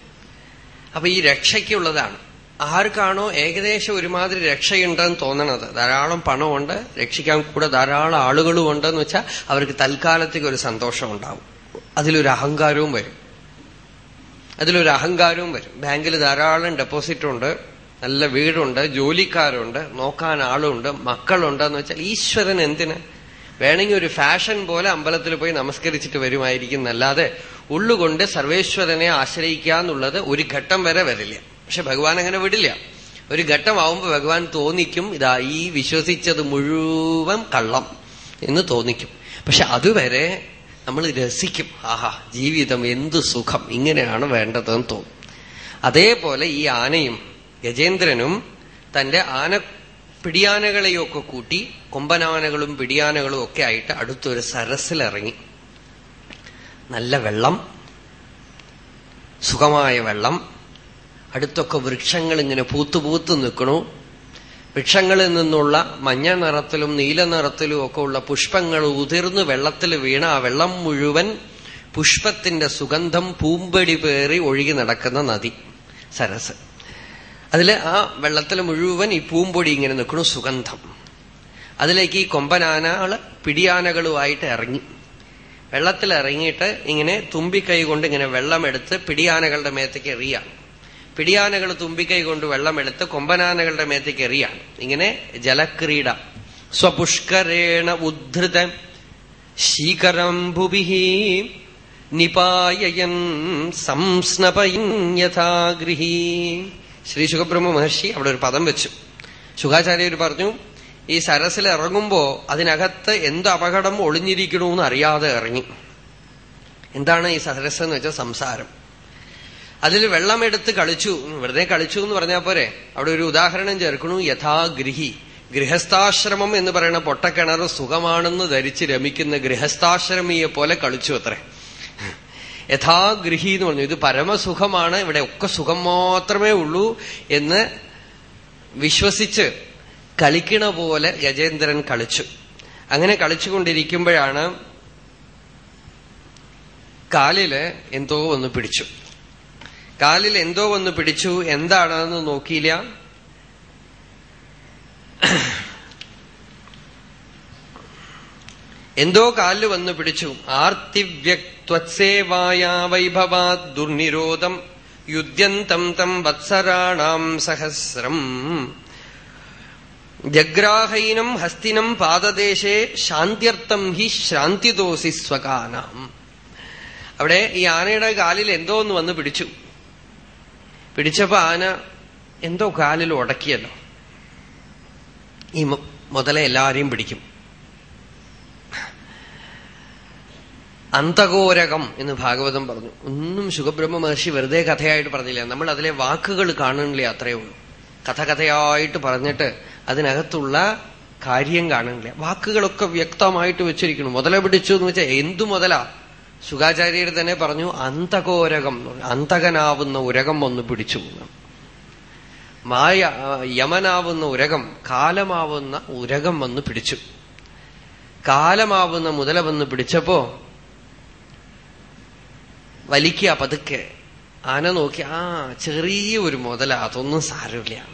അപ്പൊ ഈ രക്ഷയ്ക്കുള്ളതാണ്. ആർക്കാണോ ഏകദേശം ഒരുമാതിരി രക്ഷയുണ്ടെന്ന് തോന്നണത്. ധാരാളം പണമുണ്ട് രക്ഷിക്കാൻ കൂടെ ധാരാളം ആളുകളും ഉണ്ടെന്ന് വെച്ചാൽ അവർക്ക് തൽക്കാലത്തേക്ക് ഒരു സന്തോഷം ഉണ്ടാവും അതിലൊരു അഹങ്കാരവും വരും. അതിലൊരു അഹങ്കാരവും വരും. ബാങ്കിൽ ധാരാളം ഡെപ്പോസിറ്റ് ഉണ്ട് നല്ല വീടുണ്ട് ജോലിക്കാരുണ്ട് നോക്കാൻ ആളുണ്ട് മക്കളുണ്ടെന്ന് വെച്ചാൽ ഈശ്വരൻ എന്തിന്? വേണമെങ്കിൽ ഒരു ഫാഷൻ പോലെ അമ്പലത്തിൽ പോയി നമസ്കരിച്ചിട്ട് വരുമായിരിക്കും എന്നല്ലാതെ ഉള്ളുകൊണ്ട് സർവേശ്വരനെ ആശ്രയിക്കുക എന്നുള്ളത് ഒരു ഘട്ടം വരെ വരില്ല. പക്ഷെ ഭഗവാൻ അങ്ങനെ വിടില്ല. ഒരു ഘട്ടമാവുമ്പോ ഭഗവാൻ തോന്നിക്കും ഇതാ ഈ വിശ്വസിച്ചത് മുഴുവൻ കള്ളം എന്ന് തോന്നിക്കും. പക്ഷെ അതുവരെ നമ്മൾ രസിക്കും. ആഹാ ജീവിതം എന്ത് സുഖം ഇങ്ങനെയാണ് വേണ്ടതെന്ന് തോന്നും. അതേപോലെ ഈ ആനയും ഗജേന്ദ്രനും തന്റെ ആന പിടിയാനകളെയൊക്കെ കൂട്ടി കൊമ്പനാനകളും പിടിയാനകളും ഒക്കെ ആയിട്ട് അടുത്തൊരു സരസിലിറങ്ങി നല്ല വെള്ളം സുഖമായ വെള്ളം. അടുത്തൊക്കെ വൃക്ഷങ്ങൾ ഇങ്ങനെ പൂത്തു പൂത്തു നിൽക്കണു വൃക്ഷങ്ങളിൽ നിന്നുള്ള മഞ്ഞ നിറത്തിലും നീല നിറത്തിലും ഒക്കെ ഉള്ള പുഷ്പങ്ങൾ ഉതിർന്ന് വെള്ളത്തിൽ വീണ ആ വെള്ളം മുഴുവൻ പുഷ്പത്തിന്റെ സുഗന്ധം പൂമ്പടി പേറി ഒഴുകി നടക്കുന്ന നദി സരസ്. അതിൽ ആ വെള്ളത്തിൽ മുഴുവൻ ഈ പൂമ്പൊടി ഇങ്ങനെ നിൽക്കണു സുഗന്ധം. അതിലേക്ക് ഈ കൊമ്പനാനകൾ പിടിയാനകളുമായിട്ട് ഇറങ്ങി. വെള്ളത്തിൽ ഇറങ്ങിയിട്ട് ഇങ്ങനെ തുമ്പിക്കൈ കൊണ്ട് ഇങ്ങനെ വെള്ളമെടുത്ത് പിടിയാനകളുടെ മേത്തേക്ക് എറിയാണ് പിടിയാനകൾ തുമ്പിക്കൈ കൊണ്ട് വെള്ളമെടുത്ത് കൊമ്പനാനകളുടെ മേത്തേക്ക് എറിയാണ് ഇങ്ങനെ ജലക്രീഡ. സ്വപുഷ്കരേണ ഉദ്ധൃത. ശീകരം ഭുവി നിപായയൻ സംസ്നപയൻ ശ്രീ സുഖബ്രഹ്മ മഹർഷി അവിടെ ഒരു പദം വെച്ചു. സുഖാചാര്യർ പറഞ്ഞു ഈ സരസിൽ ഇറങ്ങുമ്പോ അതിനകത്ത് എന്ത് അപകടം ഒളിഞ്ഞിരിക്കണമെന്ന് അറിയാതെ ഇറങ്ങി. എന്താണ് ഈ സരസ് എന്ന് വെച്ചാൽ സംസാരം. അതിൽ വെള്ളമെടുത്ത് കളിച്ചു വെറുതെ കളിച്ചു എന്ന് പറഞ്ഞാൽ പോരെ. അവിടെ ഒരു ഉദാഹരണം ചേർക്കണു യഥാഗൃഹി ഗൃഹസ്ഥാശ്രമം എന്ന് പറയുന്ന പൊട്ടക്കിണർ സുഖമാണെന്ന് ധരിച്ച് രമിക്കുന്ന ഗൃഹസ്ഥാശ്രമിയെ പോലെ കളിച്ചു അത്രേ. യഥാഗൃഹി എന്ന് പറഞ്ഞു. ഇത് പരമസുഖമാണ്. ഇവിടെ ഒക്കെ സുഖം മാത്രമേ ഉള്ളൂ എന്ന് വിശ്വസിച്ച് കളിക്കണ പോലെ ഗജേന്ദ്രൻ കളിച്ചു. അങ്ങനെ കളിച്ചുകൊണ്ടിരിക്കുമ്പോഴാണ് കാലിൽ എന്തോ ഒന്ന് പിടിച്ചു. കാലിൽ എന്തോ ഒന്ന് പിടിച്ചു. എന്താണെന്ന് നോക്കിയില്ല. എന്തോ കാലിൽ വന്നു പിടിച്ചു. ആർത്തിവ്യക്വത്സേവായ വൈഭവാത് ദുർനിരോധം. യുദ്ധ്യന്തം തം വത്സരാണാം സഹസ്രം. ജഗ്രാഹൈനം ഹസ്തിനം പാദദേശേ ശാന്ത്യർത്ഥം ഹി ശ്രാന്തിദോസി സ്വകാനാം. അവിടെ ഈ ആനയുടെ കാലിൽ എന്തോ ഒന്ന് വന്ന് പിടിച്ചു. പിടിച്ചപ്പോ ആന എന്തോ കാലിൽ ഉടക്കിയല്ലോ. ഈ മുതലെ എല്ലാരെയും പിടിക്കും. അന്തകോരകം എന്ന് ഭാഗവതം പറഞ്ഞു. ഒന്നും ശുഖബ്രഹ്മ മഹർഷി വെറുതെ കഥയായിട്ട് പറഞ്ഞില്ല. നമ്മൾ അതിലെ വാക്കുകൾ കാണുന്നില്ല അത്രയേ ഉള്ളൂ. കഥ കഥയായിട്ട് പറഞ്ഞിട്ട് അതിനകത്തുള്ള കാര്യം കാണുന്നില്ല. വാക്കുകളൊക്കെ വ്യക്തമായിട്ട് വെച്ചിരിക്കുന്നു. മുതല പിടിച്ചു എന്ന് വെച്ചാൽ എന്തു മുതലാ? സുഖാചാര്യർ തന്നെ പറഞ്ഞു അന്തകോരകം അന്തകനാവുന്ന ഉരകം ഒന്ന് പിടിച്ചു മായ യമനാവുന്ന ഉരകം കാലമാവുന്ന ഉരകം വന്ന് പിടിച്ചു. കാലമാവുന്ന മുതല വന്ന് പിടിച്ചപ്പോ വലിക്കുക പതുക്കെ. ആന നോക്കി ആ ചെറിയ ഒരു മുതല അതൊന്നും സാരമില്ല.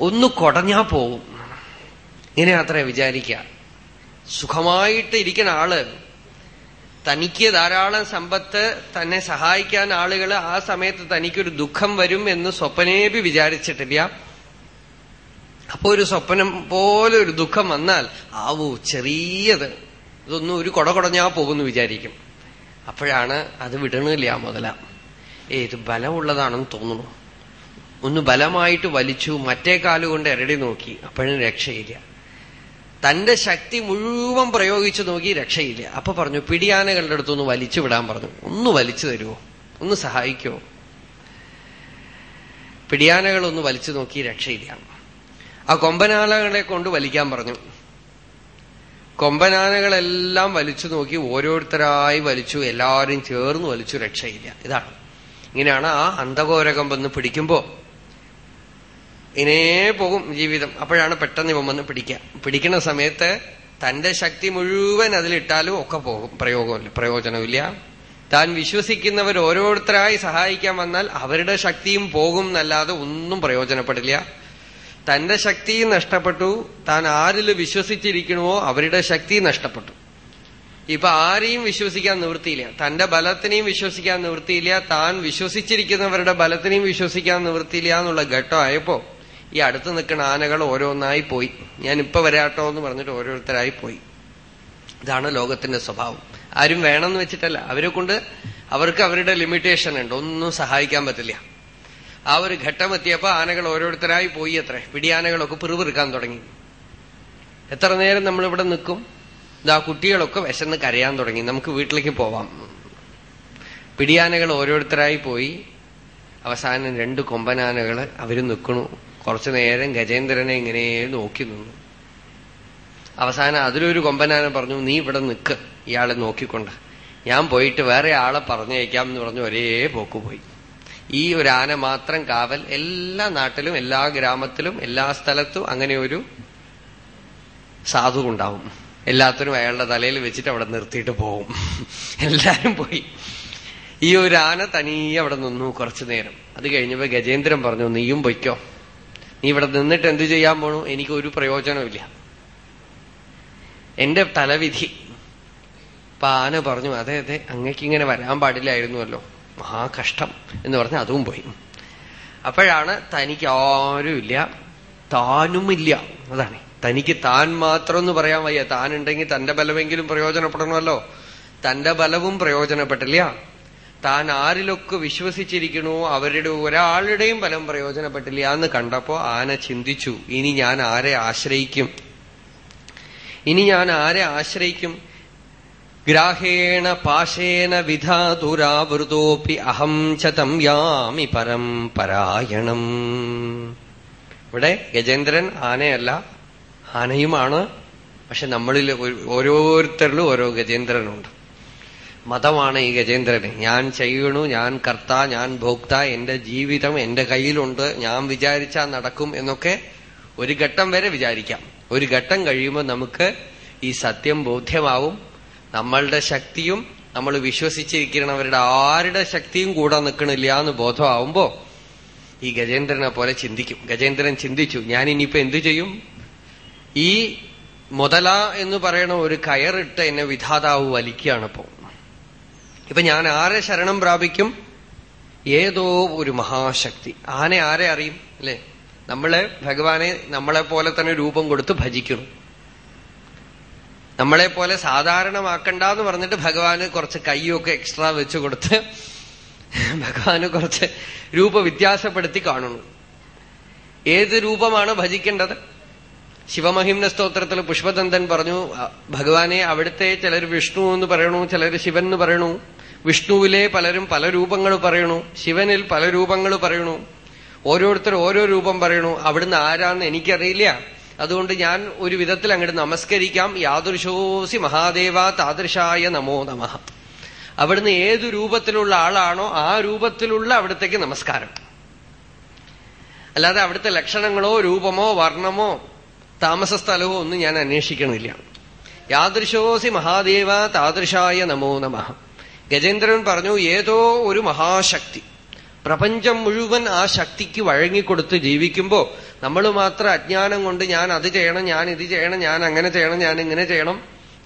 ഒന്ന് കൊടഞ്ഞാ പോവും. ഇങ്ങനെ അത്ര വിചാരിക്ക സുഖമായിട്ട് ഇരിക്കുന്ന ആൾ തനിക്ക് ധാരാളം സമ്പത്ത് തന്നെ സഹായിക്കാൻ ആളുകൾ ആ സമയത്ത് തനിക്കൊരു ദുഃഖം വരും എന്ന് സ്വപ്നേപി വിചാരിച്ചിട്ടില്ല. അപ്പൊ ഒരു സ്വപ്നം പോലെ ഒരു ദുഃഖം വന്നാൽ ആവൂ ചെറിയത്. ഇതൊന്നും ഒരു കൊട കൊടഞ്ഞാ പോകുന്നു വിചാരിക്കും. അപ്പോഴാണ് അത് വിടണില്ല മുതല. ഏ ഇത് ബലമുള്ളതാണെന്ന് തോന്നുന്നു. ഒന്ന് ബലമായിട്ട് വലിച്ചു മറ്റേ കാലുകൊണ്ട് ഇരടി നോക്കി അപ്പോഴും രക്ഷയില്ല. തന്റെ ശക്തി മുഴുവൻ പ്രയോഗിച്ചു നോക്കി രക്ഷയില്ല. അപ്പൊ പറഞ്ഞു പിടിയാനകളുടെ അടുത്തൊന്ന് വലിച്ചു വിടാൻ പറഞ്ഞു. ഒന്ന് വലിച്ചു തരുമോ ഒന്ന് സഹായിക്കുമോ പിടിയാനകളൊന്ന് വലിച്ചു നോക്കി രക്ഷയില്ല. ആ കൊമ്പനാലകളെ കൊണ്ട് വലിക്കാൻ പറഞ്ഞു. കൊമ്പനാനകളെല്ലാം വലിച്ചു നോക്കി ഓരോരുത്തരായി വലിച്ചു എല്ലാവരും ചേർന്ന് വലിച്ചു രക്ഷയില്ല. ഇതാണ്. ഇങ്ങനെയാണ് ആ അന്തകോരകം വന്ന് പിടിക്കുമ്പോ. ഇനേ പോകും ജീവിതം. അപ്പോഴാണ് പെട്ടെന്ന് ഇവൻ വന്ന് പിടിക്കുക പിടിക്കുന്ന സമയത്ത് തന്റെ ശക്തി മുഴുവൻ അതിലിട്ടാലും ഒക്കെ പോകും. പ്രയോഗമില്ല പ്രയോജനമില്ല. താൻ വിശ്വസിക്കുന്നവർ ഓരോരുത്തരായി സഹായിക്കാൻ വന്നാൽ അവരുടെ ശക്തിയും പോകും എന്നല്ലാതെ ഒന്നും പ്രയോജനപ്പെടില്ല. തന്റെ ശക്തി നഷ്ടപ്പെട്ടു. താൻ ആരിൽ വിശ്വസിച്ചിരിക്കണമോ അവരുടെ ശക്തി നഷ്ടപ്പെട്ടു. ഇപ്പൊ ആരെയും വിശ്വസിക്കാൻ നിവൃത്തിയില്ല. തന്റെ ബലത്തിനെയും വിശ്വസിക്കാൻ നിവൃത്തിയില്ല. താൻ വിശ്വസിച്ചിരിക്കുന്നവരുടെ ബലത്തിനെയും വിശ്വസിക്കാൻ നിവൃത്തിയില്ല എന്നുള്ള ഘട്ടമായപ്പോ ഈ അടുത്ത് നിൽക്കുന്ന ആനകൾ ഓരോന്നായി പോയി. ഞാൻ ഇപ്പൊ വരാട്ടോ എന്ന് പറഞ്ഞിട്ട് ഓരോരുത്തരായി പോയി. ഇതാണ് ലോകത്തിന്റെ സ്വഭാവം. ആരും വേണമെന്ന് വെച്ചിട്ടല്ല. അവരെ കൊണ്ട് അവർക്ക് അവരുടെ ലിമിറ്റേഷൻ ഉണ്ട്. ഒന്നും സഹായിക്കാൻ പറ്റില്ല. ആ ഒരു ഘട്ടം എത്തിയപ്പോ ആനകൾ ഓരോരുത്തരായി പോയി അത്രേ. പിടിയാനകളൊക്കെ പിറുപിറുക്കാൻ തുടങ്ങി. എത്ര നേരം നമ്മളിവിടെ നിൽക്കും? ഇതാ കുട്ടികളൊക്കെ വിശന്ന് കരയാൻ തുടങ്ങി. നമുക്ക് വീട്ടിലേക്ക് പോവാം. പിടിയാനകൾ ഓരോരുത്തരായി പോയി. അവസാനം രണ്ട് കൊമ്പനാനകൾ അവർ നിൽക്കണു കുറച്ചു നേരം ഗജേന്ദ്രനെ ഇങ്ങനെ നോക്കി നിന്നു. അവസാനം അതിലൊരു കൊമ്പനാനം പറഞ്ഞു നീ ഇവിടെ നിൽക്ക് ഇയാളെ നോക്കിക്കൊണ്ട്. ഞാൻ പോയിട്ട് വേറെ ആളെ പറഞ്ഞയക്കാം എന്ന് പറഞ്ഞു ഒരേ പോക്ക് പോയി. ഈ ഒരു ആന മാത്രം കാവൽ എല്ലാ നാട്ടിലും എല്ലാ ഗ്രാമത്തിലും എല്ലാ സ്ഥലത്തും അങ്ങനെ ഒരു സാധു ഉണ്ടാവും എല്ലാത്തിനും അയാളുടെ തലയിൽ വെച്ചിട്ട് അവിടെ നിർത്തിയിട്ട് പോവും എല്ലാരും പോയി. ഈ ഒരു ആന തനിയെ അവിടെ നിന്നു കുറച്ചു നേരം. അത് കഴിഞ്ഞപ്പോ ഗജേന്ദ്രൻ പറഞ്ഞു നീയും പൊയ്ക്കോ. നീ ഇവിടെ നിന്നിട്ട് എന്തു ചെയ്യാൻ പോണു? എനിക്ക് ഒരു പ്രയോജനമില്ല എന്റെ തലവിധി. അപ്പൊ ആന പറഞ്ഞു അതെ അതെ അങ്ങക്കിങ്ങനെ വരാൻ പാടില്ലായിരുന്നുവല്ലോ. മഹാകഷ്ടം എന്ന് പറഞ്ഞ് അതും പോയി. അപ്പോഴാണ് തനിക്ക് ആരുമില്ല താനുമില്ല. അതാണ്. തനിക്ക് താൻ മാത്രം എന്ന് പറയാൻ വയ്യ. താനുണ്ടെങ്കിൽ തന്റെ ബലമെങ്കിലും പ്രയോജനപ്പെടണമല്ലോ. തന്റെ ബലവും പ്രയോജനപ്പെട്ടില്ല. താൻ ആരിലൊക്കെ വിശ്വസിച്ചിരിക്കണോ അവരുടെ ഒരാളുടെയും ബലം പ്രയോജനപ്പെട്ടില്ല എന്ന് കണ്ടപ്പോ ആന ചിന്തിച്ചു. ഇനി ഞാൻ ആരെ ആശ്രയിക്കും? ഇനി ഞാൻ ആരെ ആശ്രയിക്കും? ഗ്രാഹേണ പാശേന വിധാതുരാവൃതോപി അഹം ചതം യാമി പരം പരായണം. ഇവിടെ ഗജേന്ദ്രൻ ആനയല്ല ആനയുമാണ്. പക്ഷെ നമ്മളിൽ ഓരോരുത്തരിലും ഓരോ ഗജേന്ദ്രനുണ്ട്. മതമാണ് ഈ ഗജേന്ദ്രന്. ഞാൻ ചെയ്യണു ഞാൻ കർത്ത ഞാൻ ഭോക്ത എന്റെ ജീവിതം എന്റെ കയ്യിലുണ്ട് ഞാൻ വിചാരിച്ചാൽ നടക്കും എന്നൊക്കെ ഒരു ഘട്ടം വരെ വിചാരിക്കാം. ഒരു ഘട്ടം കഴിയുമ്പോൾ നമുക്ക് ഈ സത്യം ബോധ്യമാവും. നമ്മളുടെ ശക്തിയും നമ്മൾ വിശ്വസിച്ചിരിക്കുന്നവരുടെ ആരുടെ ശക്തിയും കൂടെ നിൽക്കണില്ല എന്ന് ബോധമാവുമ്പോ ഈ ഗജേന്ദ്രനെ പോലെ ചിന്തിക്കും. ഗജേന്ദ്രൻ ചിന്തിച്ചു ഞാൻ ഇനിയിപ്പോ എന്തു ചെയ്യും? ഈ മുതല എന്ന് പറയണ ഒരു കയറിട്ട് എന്നെ വിധാതാവ് വലിക്കുകയാണിപ്പോ ഇപ്പൊ ഞാൻ ആരെ ശരണം പ്രാപിക്കും? ഏതോ ഒരു മഹാശക്തി. ആനെ ആരെ അറിയും? അല്ലെ? നമ്മളെ ഭഗവാനെ നമ്മളെ പോലെ തന്നെ രൂപം കൊടുത്ത് ഭജിക്കുന്നു. നമ്മളെ പോലെ സാധാരണമാക്കണ്ട എന്ന് പറഞ്ഞിട്ട് ഭഗവാന് കുറച്ച് കൈയൊക്കെ എക്സ്ട്രാ വെച്ചു കൊടുത്ത് ഭഗവാന് കുറച്ച് രൂപ വ്യത്യാസപ്പെടുത്തി കാണുന്നു. ഏത് രൂപമാണ് ഭജിക്കേണ്ടത്? ശിവമഹിംന സ്തോത്രത്തിൽ പുഷ്പദന്തൻ പറഞ്ഞു ഭഗവാനെ അവിടുത്തെ ചിലർ വിഷ്ണു എന്ന് പറയണു ചിലർ ശിവൻ എന്ന് പറയണു. വിഷ്ണുവിലെ പലരും പല രൂപങ്ങൾ പറയണു. ശിവനിൽ പല രൂപങ്ങൾ പറയണു. ഓരോരുത്തർ ഓരോ രൂപം പറയണു. അവിടുന്ന് ആരാന്ന് എനിക്കറിയില്ല. അതുകൊണ്ട് ഞാൻ ഒരു വിധത്തിൽ അങ്ങോട്ട് നമസ്കരിക്കാം. യാദൃശോസി മഹാദേവ താദൃശായ നമോ നമ. അവിടുന്ന് ഏതു രൂപത്തിലുള്ള ആളാണോ ആ രൂപത്തിലുള്ള അവിടത്തേക്ക് നമസ്കാരം. അല്ലാതെ അവിടുത്തെ ലക്ഷണങ്ങളോ രൂപമോ വർണമോ താമസ സ്ഥലമോ ഒന്നും ഞാൻ അന്വേഷിക്കണില്ല. യാദൃശോസി മഹാദേവ താദൃശായ നമോ നമ. ഗജേന്ദ്രൻ പറഞ്ഞു ഏതോ ഒരു മഹാശക്തി. പ്രപഞ്ചം മുഴുവൻ ആ ശക്തിക്ക് വഴങ്ങിക്കൊടുത്ത് ജീവിക്കുമ്പോ നമ്മൾ മാത്രം അജ്ഞാനം കൊണ്ട് ഞാൻ അത് ചെയ്യണം ഞാൻ ഇത് ചെയ്യണം ഞാൻ അങ്ങനെ ചെയ്യണം ഞാൻ ഇങ്ങനെ ചെയ്യണം.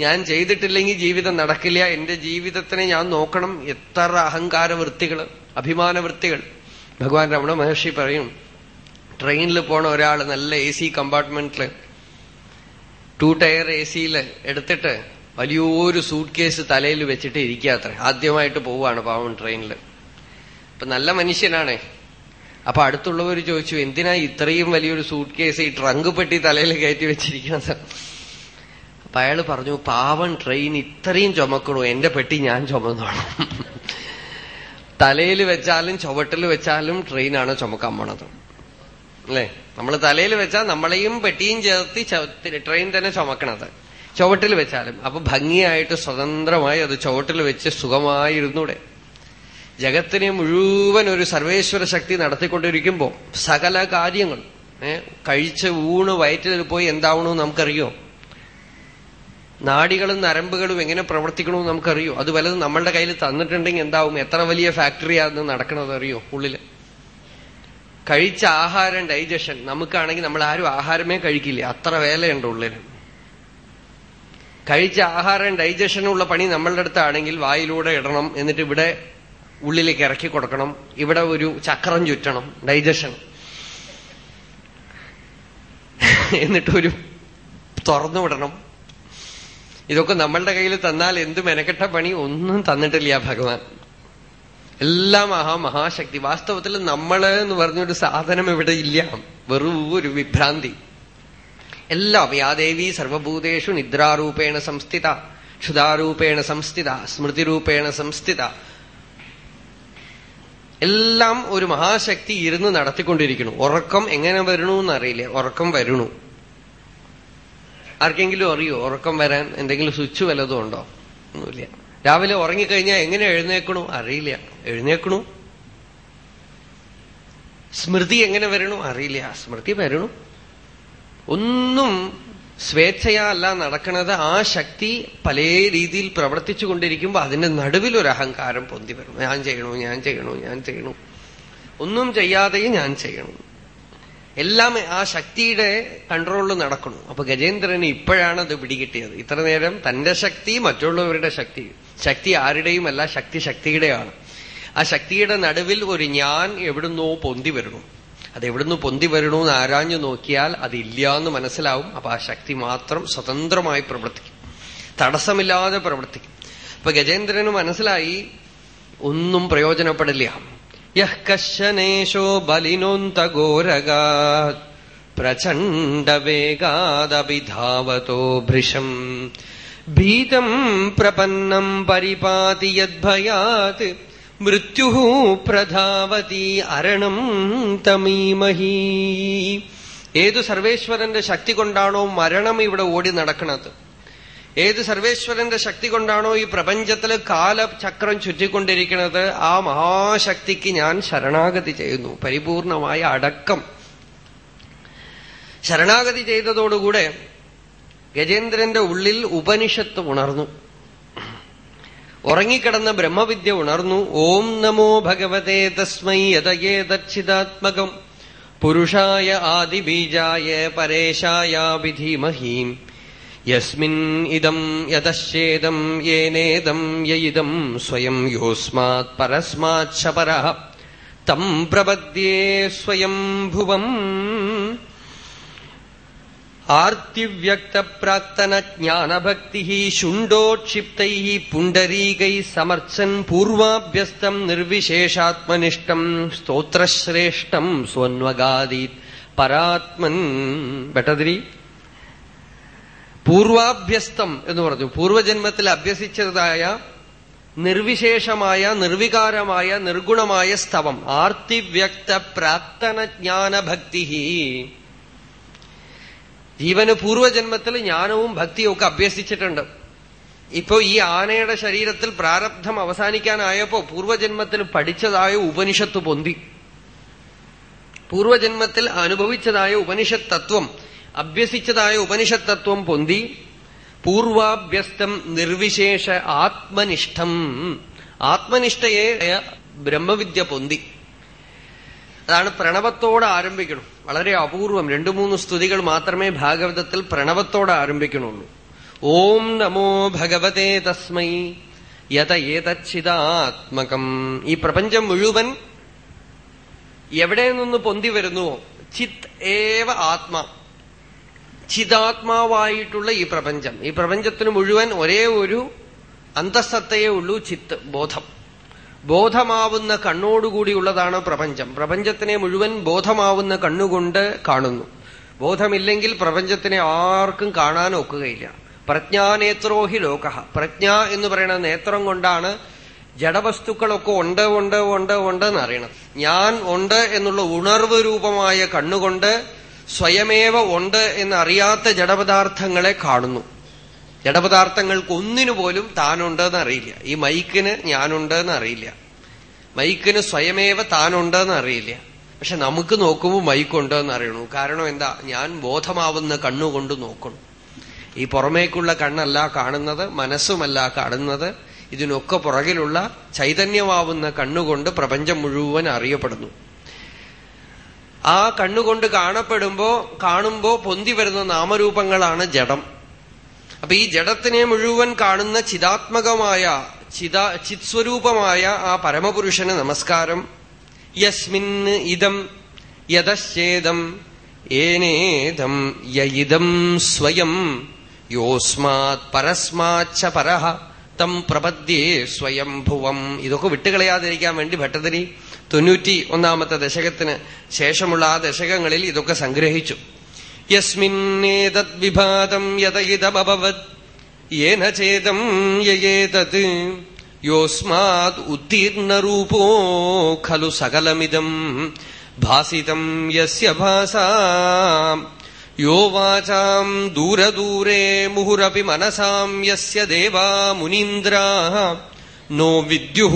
ഞാൻ ചെയ്തിട്ടില്ലെങ്കിൽ ജീവിതം നടക്കില്ല. എന്റെ ജീവിതത്തിനെ ഞാൻ നോക്കണം. എത്ര അഹങ്കാര വൃത്തികൾ അഭിമാന വൃത്തികൾ ഭഗവാൻ രമണ മഹർഷി പറയും ട്രെയിനിൽ പോണ ഒരാൾ നല്ല എ സി കമ്പാർട്ട്മെന്റിൽ ടു ടയർ എ സിയിൽ എടുത്തിട്ട് വലിയൊരു സൂട്ട് കേസ് തലയിൽ വെച്ചിട്ട് ഇരിക്കാത്ര ആദ്യമായിട്ട് പോവാണ് പാവം ട്രെയിനിൽ അപ്പൊ നല്ല മനുഷ്യനാണേ. അപ്പൊ അടുത്തുള്ളവർ ചോദിച്ചു എന്തിനാ ഇത്രയും വലിയൊരു സൂട്ട് കേസ് ഈ ട്രങ്ക് പെട്ടി തലയിൽ കയറ്റി വെച്ചിരിക്കുന്നത്? അപ്പൊ അയാൾ പറഞ്ഞു പാവൻ ട്രെയിൻ ഇത്രയും ചുമക്കണു. എന്റെ പെട്ടി ഞാൻ ചുമന്നോണം തലയിൽ വെച്ചാലും ചുവട്ടിൽ വെച്ചാലും ട്രെയിനാണ് ചുമക്കാൻ പോണത്. അല്ലേ? നമ്മൾ തലയിൽ വെച്ചാൽ നമ്മളെയും പെട്ടിയും ചേർത്തി ട്രെയിൻ തന്നെ ചുമക്കണത്. ചുവട്ടിൽ വെച്ചാലും. അപ്പൊ ഭംഗിയായിട്ട് സ്വതന്ത്രമായി അത് ചുവട്ടിൽ വെച്ച് സുഖമായിരുന്നൂടെ? ജഗത്തിനെ മുഴുവൻ ഒരു സർവേശ്വര ശക്തി നടത്തിക്കൊണ്ടിരിക്കുമ്പോൾ സകല കാര്യങ്ങൾ കഴിച്ച് ഊണ് വയറ്റിൽ പോയി എന്താവണമെന്ന് നമുക്കറിയോ? നാടികളും നരമ്പുകളും എങ്ങനെ പ്രവർത്തിക്കണമെന്ന് നമുക്കറിയോ? അത് വലത് നമ്മളുടെ കയ്യിൽ തന്നിട്ടുണ്ടെങ്കിൽ എന്താവും? എത്ര വലിയ ഫാക്ടറിയാന്ന് നടക്കണത് അറിയോ? ഉള്ളിൽ. കഴിച്ച ആഹാരം ഡൈജഷൻ. നമുക്കാണെങ്കിൽ നമ്മൾ ആരും ആഹാരമേ കഴിക്കില്ല. അത്ര വേലയുണ്ട് ഉള്ളിൽ കഴിച്ച ആഹാരം ഡൈജഷനുള്ള പണി നമ്മളുടെ അടുത്താണെങ്കിൽ വായിലൂടെ ഇടണം. എന്നിട്ട് ഇവിടെ ഉള്ളിലേക്ക് ഇറക്കി കൊടുക്കണം. ഇവിടെ ഒരു ചക്രം ചുറ്റണം. ഡൈജഷൻ എന്നിട്ടൊരു തുറന്നു വിടണം. ഇതൊക്കെ നമ്മളുടെ കയ്യിൽ തന്നാൽ എന്ത് മെനക്കെട്ട പണി ഒന്നും തന്നിട്ടില്ല ഭഗവാൻ. എല്ലാം മഹാ മഹാശക്തി. വാസ്തവത്തിൽ നമ്മൾ എന്ന് പറഞ്ഞൊരു സാധനം ഇവിടെ ഇല്ല. വെറും ഒരു വിഭ്രാന്തി. എല്ലാം യാദേവി സർവഭൂതേഷു നിദ്രാരൂപേണ സംസ്ഥിത ക്ഷുതാരൂപേണ സംസ്ഥിത സ്മൃതിരൂപേണ സംസ്ഥിത എല്ലാം ഒരു മഹാശക്തി ഇരുന്ന് നടത്തിക്കൊണ്ടിരിക്കുന്നു. ഉറക്കം എങ്ങനെ വരണു എന്നറിയില്ല. ഉറക്കം വരണു. ആർക്കെങ്കിലും അറിയോ? ഉറക്കം വരാൻ എന്തെങ്കിലും സ്വിച്ച് വല്ലതും ഉണ്ടോ? ഒന്നുമില്ല. രാവിലെ ഉറങ്ങിക്കഴിഞ്ഞാൽ എങ്ങനെ എഴുന്നേക്കണു അറിയില്ല. എഴുന്നേക്കണു സ്മൃതി എങ്ങനെ വരണു? അറിയില്ല. സ്മൃതി വരണു. ഒന്നും സ്വേച്ഛയാ അല്ല നടക്കുന്നത് ആ ശക്തി പല രീതിയിൽ പ്രവർത്തിച്ചു കൊണ്ടിരിക്കുമ്പോൾ അതിന്റെ നടുവിൽ ഒരു അഹങ്കാരം പൊന്തി വരും. ഞാൻ ചെയ്യണു ഞാൻ ചെയ്യണു ഞാൻ ചെയ്യണു. ഒന്നും ചെയ്യാതെയും ഞാൻ ചെയ്യണു. എല്ലാം ആ ശക്തിയുടെ കൺട്രോളിൽ നടക്കണം അപ്പൊ ഗജേന്ദ്രന് ഇപ്പോഴാണ് അത് പിടികിട്ടിയത്. ഇത്ര നേരം തന്റെ ശക്തി മറ്റുള്ളവരുടെ ശക്തി. ശക്തി ആരുടെയും അല്ല ശക്തി ശക്തിയുടെയാണ്. ആ ശക്തിയുടെ നടുവിൽ ഒരു ഞാൻ എവിടുന്നോ പൊന്തി വരണു അത് എവിടുന്ന് പൊന്തി വരണമെന്ന് ആരാഞ്ഞു നോക്കിയാൽ അതില്ല എന്ന് മനസ്സിലാവും. അപ്പൊ ആ ശക്തി മാത്രം സ്വതന്ത്രമായി പ്രവർത്തിക്കും. തടസ്സമില്ലാതെ പ്രവർത്തിക്കും. അപ്പൊ ഗജേന്ദ്രന് മനസ്സിലായി ഒന്നും പ്രയോജനപ്പെടില്ല. യഹ് കശനേശോ പ്രചണ്ഡ പ്രചണ്ഡവേഗാദഭിധാവതോ ഭൃശം. ഭീതം പ്രപന്നം പരിപാതി യദ്ഭയാത് മൃത്യു പ്രധാവതി അരണം തമീമഹി. ഏത് സർവേശ്വരന്റെ ശക്തി കൊണ്ടാണോ മരണം ഇവിടെ ഓടി നടക്കുന്നത് ഏത് സർവേശ്വരന്റെ ശക്തി കൊണ്ടാണോ ഈ പ്രപഞ്ചത്തിൽ കാലചക്രം ചുറ്റിക്കൊണ്ടിരിക്കുന്നത് ആ മഹാശക്തിക്ക് ഞാൻ ശരണാഗതി ചെയ്യുന്നു. പരിപൂർണമായ അടക്കം. ശരണാഗതി ചെയ്തതോടുകൂടെ ഗജേന്ദ്രന്റെ ഉള്ളിൽ ഉപനിഷത്ത് ഉണർന്നു. ഉറങ്ങിക്കിടന്ന ബ്രഹ്മവിദ്യ ഉണർന്നു. ഓം നമോ ഭഗവതേ തസ്മൈ യതയേതച്ചിദാത്മകം പുരുഷായ ആദിബീജായ പരേശായാവിധീമഹീം. യസ്മിൻ ഇതം യതശ്ചേദം യേനേദം യയിദം സ്വയം യോസ്മാത് പരസ്മാശപര തം പ്രപദ്യേ സ്വയം ഭുവം. ആർത്തിവ്യക്തപ്രാക്തനജ്ഞാനഭക്തി ശുണ്ടോക്ഷിപ്തൈ പുണ്ടരീകൈ സമർച്ചൻ പൂർവാഭ്യസ്തം നിർവിശേഷാത്മനിഷ്ടം സ്തോത്രശ്രേഷ്ഠം സ്വന്വഗാദീത് പരാത്മൻ ഭട്ടതിരി പൂർവാഭ്യസ്തം എന്ന് പറഞ്ഞു. പൂർവജന്മത്തിൽ അഭ്യസിച്ചതായ നിർവിശേഷമായ നിർവികാരമായ നിർഗുണമായ സ്തവം. ആർത്തിവ്യക്ത പ്രാക്തന ജ്ഞാനഭക്തി ജീവന് പൂർവജന്മത്തിൽ ജ്ഞാനവും ഭക്തിയും ഒക്കെ അഭ്യസിച്ചിട്ടുണ്ട്. ഇപ്പോ ഈ ആനയുടെ ശരീരത്തിൽ പ്രാരബ്ധം അവസാനിക്കാനായപ്പോ പൂർവജന്മത്തിൽ പഠിച്ചതായ ഉപനിഷത്ത് പൊന്തി. പൂർവജന്മത്തിൽ അനുഭവിച്ചതായ ഉപനിഷത്ത് തത്വം അഭ്യസിച്ചതായ ഉപനിഷത്ത് തത്വം പൊന്തി. പൂർവാഭ്യസ്തം നിർവിശേഷ ആത്മനിഷ്ഠം. ആത്മനിഷ്ഠയെ ബ്രഹ്മവിദ്യ പൊന്തി. അതാണ് പ്രണവത്തോടെ ആരംഭിക്കണം. വളരെ അപൂർവം. രണ്ടു മൂന്ന് സ്തുതികൾ മാത്രമേ ഭാഗവതത്തിൽ പ്രണവത്തോടെ ആരംഭിക്കണുള്ളൂ. ഓം നമോ ഭഗവതേ തസ്മൈ. യത ഏതച്ചിതാത്മകം ഈ പ്രപഞ്ചം മുഴുവൻ എവിടെ നിന്ന് പൊന്തി വരുന്നുവോ? ചിത് ഏവ ആത്മ. ചിതാത്മാവായിട്ടുള്ള ഈ പ്രപഞ്ചം. ഈ പ്രപഞ്ചത്തിന് മുഴുവൻ ഒരേ ഒരു അന്തസ്സത്തയേ ഉള്ളൂ ചിത്ത് ബോധം. ബോധമാവുന്ന കണ്ണോടുകൂടിയുള്ളതാണ് പ്രപഞ്ചം. പ്രപഞ്ചത്തിനെ മുഴുവൻ ബോധമാവുന്ന കണ്ണുകൊണ്ട് കാണുന്നു. ബോധമില്ലെങ്കിൽ പ്രപഞ്ചത്തിനെ ആർക്കും കാണാൻ ഒക്കുകയില്ല. പ്രജ്ഞാനേത്രോഹി ലോക. പ്രജ്ഞ എന്ന് പറയുന്ന നേത്രം കൊണ്ടാണ് ജഡവസ്തുക്കളൊക്കെ ഉണ്ട് ഉണ്ട് ഉണ്ട് ഉണ്ട് എന്നറിയണം ഞാൻ ഉണ്ട് എന്നുള്ള ഉണർവ് രൂപമായ കണ്ണുകൊണ്ട് സ്വയമേവ ഉണ്ട് എന്നറിയാത്ത ജഡപദാർത്ഥങ്ങളെ കാണുന്നു. ജഡപദാർത്ഥങ്ങൾക്ക് ഒന്നിനു പോലും താനുണ്ടെന്ന് അറിയില്ല ഈ മൈക്കിന് ഞാനുണ്ടെന്ന് അറിയില്ല മൈക്കിന് സ്വയമേവ താനുണ്ടെന്ന് അറിയില്ല പക്ഷെ നമുക്ക് നോക്കുമ്പോൾ മൈക്കുണ്ടെന്ന് അറിയണു കാരണം എന്താ? ഞാൻ ബോധമാവുന്ന കണ്ണുകൊണ്ട് നോക്കണം. ഈ പുറമേക്കുള്ള കണ്ണല്ല കാണുന്നത് മനസ്സുമല്ല കാണുന്നത്. ഇതിനൊക്കെ പുറകിലുള്ള ചൈതന്യമാവുന്ന കണ്ണുകൊണ്ട് പ്രപഞ്ചം മുഴുവൻ അറിയപ്പെടുന്നു. ആ കണ്ണുകൊണ്ട് കാണപ്പെടുമ്പോ കാണുമ്പോ പൊന്തി വരുന്ന നാമരൂപങ്ങളാണ് ജഡം. അപ്പൊ ഈ ജഡത്തിനെ മുഴുവൻ കാണുന്ന ചിതാത്മകമായ ചിതാ ചിത്സ്വരൂപമായ ആ പരമപുരുഷന് നമസ്കാരം. യസ്മിൻ ഇതം യതശ്ചേദം ഏനേദം യയിദം സ്വയം യോസ്മാത് പരസ്മാച്ച പരഹ തം പ്രപദ്യേ സ്വയം ഭുവം ഇതൊക്കെ വിട്ടുകളയാതിരിക്കാൻ വേണ്ടി ഭട്ടതിരി തൊണ്ണൂറ്റി ഒന്നാമത്തെ ദശകത്തിന് ശേഷമുള്ള ആ ദശകങ്ങളിൽ ഇതൊക്കെ സംഗ്രഹിച്ചു. యస్మిన్నేతద్విభాదం యదయిదమభవద్ ఏన చేదం యయేతత్ యోస్మాద్ ఉత్తీర్ణరూపో ఖలు సకలమిదం భాసితం యస్య భాసా యో వాచాం దూరదూరే ముహురపి మనసాం యస్య దేవా మునీంద్రాః నో విద్యుః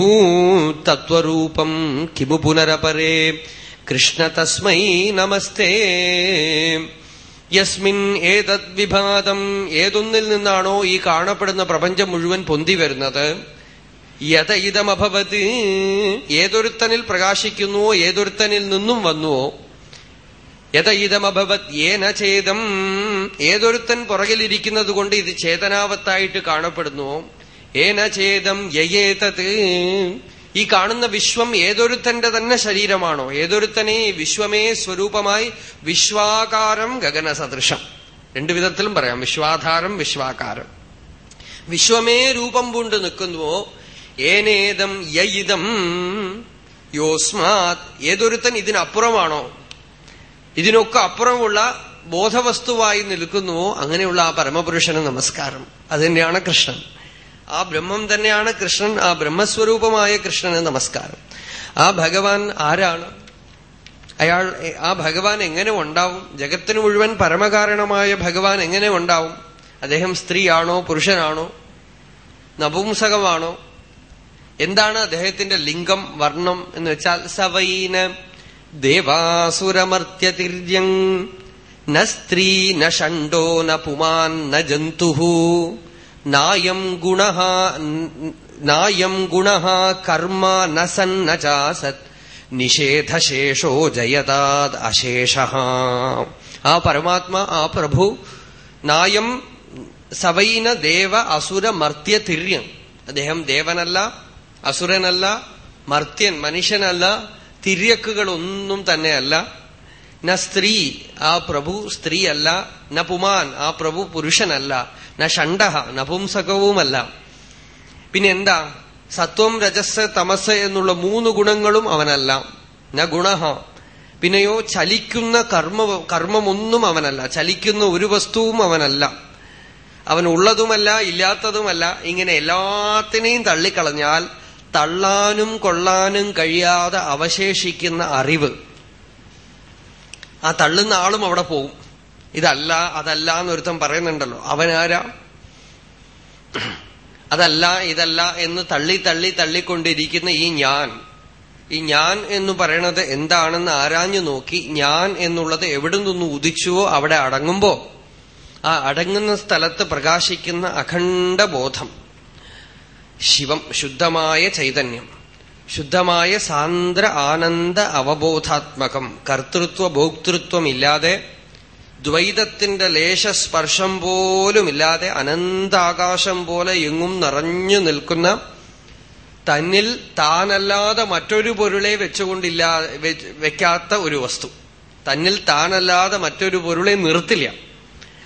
తత్వరూపం కిము పునరపరే కృష్ణ తస్మై నమస్తే യസ്മിൻ ഏതദ് വിഭാതം ഏതൊന്നിൽ നിന്നാണോ ഈ കാണപ്പെടുന്ന പ്രപഞ്ചം മുഴുവൻ പൊന്തി വരുന്നത്? യത ഇതമഭവത്. ഏതൊരുത്തനിൽ പ്രകാശിക്കുന്നുവോ ഏതൊരുത്തനിൽ നിന്നും വന്നുവോ? യത ഇതമഭവത്. ഏന ചേതം ഏതൊരുത്തൻ പുറകിലിരിക്കുന്നത് കൊണ്ട് ഇത് ചേതനാവത്തായിട്ട് കാണപ്പെടുന്നുവോ ഏന ചേതം യയേതത്. ഈ കാണുന്ന വിശ്വം ഏതൊരുത്തന്റെ തന്നെ ശരീരമാണോ? ഏതൊരുത്തനെ വിശ്വമേ സ്വരൂപമായി വിശ്വാകാരം ഗഗന സദൃശം രണ്ടു വിധത്തിലും പറയാം. വിശ്വാധാരം വിശ്വാകാരം. വിശ്വമേ രൂപം പൂണ്ട് നിൽക്കുന്നുവോ? ഏനേതം യയിതം യോസ്മാത്. ഏതൊരുത്തൻ ഇതിനപ്പുറമാണോ? ഇതിനൊക്കെ അപ്പുറമുള്ള ബോധവസ്തുവായി നിൽക്കുന്നുവോ? അങ്ങനെയുള്ള ആ പരമപുരുഷന് നമസ്കാരം. അത് കൃഷ്ണൻ. ആ ബ്രഹ്മം തന്നെയാണ് കൃഷ്ണൻ ആ ബ്രഹ്മസ്വരൂപമായ കൃഷ്ണന് നമസ്കാരം. ആ ഭഗവാൻ ആരാണ്? അയാൾ ആ ഭഗവാൻ എങ്ങനെ ഉണ്ടാവും? ജഗത്തിന് മുഴുവൻ പരമകാരണമായ ഭഗവാൻ എങ്ങനെ ഉണ്ടാവും? അദ്ദേഹം സ്ത്രീയാണോ പുരുഷനാണോ? നപുംസകമാണോ? എന്താണ് അദ്ദേഹത്തിന്റെ ലിംഗം വർണം എന്ന് വെച്ചാൽ സവൈന ദേവാസുരമർത്യതിര്യং ന സ്ത്രീ ന ഷണ്ടോ ന പുമാൻ ന നായം ഗുണ നായം ഗുണ കർമ്മ ന സന്ന ചാസത് നിഷേധശേഷോ ജയതാത് അശേഷ ആ പരമാത്മാ ആ പ്രഭു നായം സവൈന ദേവ അസുര മർത്യ തിര്യൻ അദ്ദേഹം ദേവനല്ല അസുരനല്ല മർത്യൻ മനുഷ്യനല്ല തിര്യക്കുകളൊന്നും തന്നെയല്ല. ന സ്ത്രീ ആ പ്രഭു സ്ത്രീയല്ല ന പുമാൻ ആ പ്രഭു പുരുഷനല്ല. ന നപുംസകവുമല്ല പിന്നെ എന്താ? സത്വം രജസ് തമസ് എന്നുള്ള മൂന്ന് ഗുണങ്ങളും അവനല്ല. ന ഗുണഹ. പിന്നെയോ ചലിക്കുന്ന കർമ്മ കർമ്മമൊന്നും അവനല്ല. ചലിക്കുന്ന ഒരു വസ്തുവും അവനല്ല. അവൻ ഉള്ളതുമല്ല ഇല്ലാത്തതുമല്ല. ഇങ്ങനെ എല്ലാത്തിനെയും തള്ളിക്കളഞ്ഞാൽ തള്ളാനും കൊള്ളാനും കഴിയാതെ അവശേഷിക്കുന്ന അറിവ്. ആ തള്ളുന്ന ആളും അവിടെ പോകും ഇതല്ല അതല്ല എന്നൊരുത്തം പറയുന്നുണ്ടല്ലോ. അവനാരാ? അതല്ല ഇതല്ല എന്ന് തള്ളി തള്ളി തള്ളിക്കൊണ്ടിരിക്കുന്ന ഈ ഞാൻ. ഈ ഞാൻ എന്ന് പറയണത് എന്താണെന്ന് ആരാഞ്ഞു നോക്കി ഞാൻ എന്നുള്ളത് എവിടെ നിന്ന് ഉദിച്ചുവോ അവിടെ അടങ്ങുമ്പോ ആ അടങ്ങുന്ന സ്ഥലത്ത് പ്രകാശിക്കുന്ന അഖണ്ഡ ബോധം. ശിവം ശുദ്ധമായ ചൈതന്യം. ശുദ്ധമായ സാന്ദ്ര ആനന്ദ അവബോധാത്മകം. കർത്തൃത്വ ഭോക്തൃത്വമില്ലാതെ ദ്വൈതത്തിന്റെ ലേശസ്പർശം പോലുമില്ലാതെ അനന്താകാശം പോലെ എങ്ങും നിറഞ്ഞു നിൽക്കുന്ന തന്നിൽ താനല്ലാതെ മറ്റൊരു പൊരുളെ വെച്ചുകൊണ്ടില്ല വെക്കാത്ത ഒരു വസ്തു. തന്നിൽ താനല്ലാതെ മറ്റൊരു പൊരുളെ നിർത്തില്ല.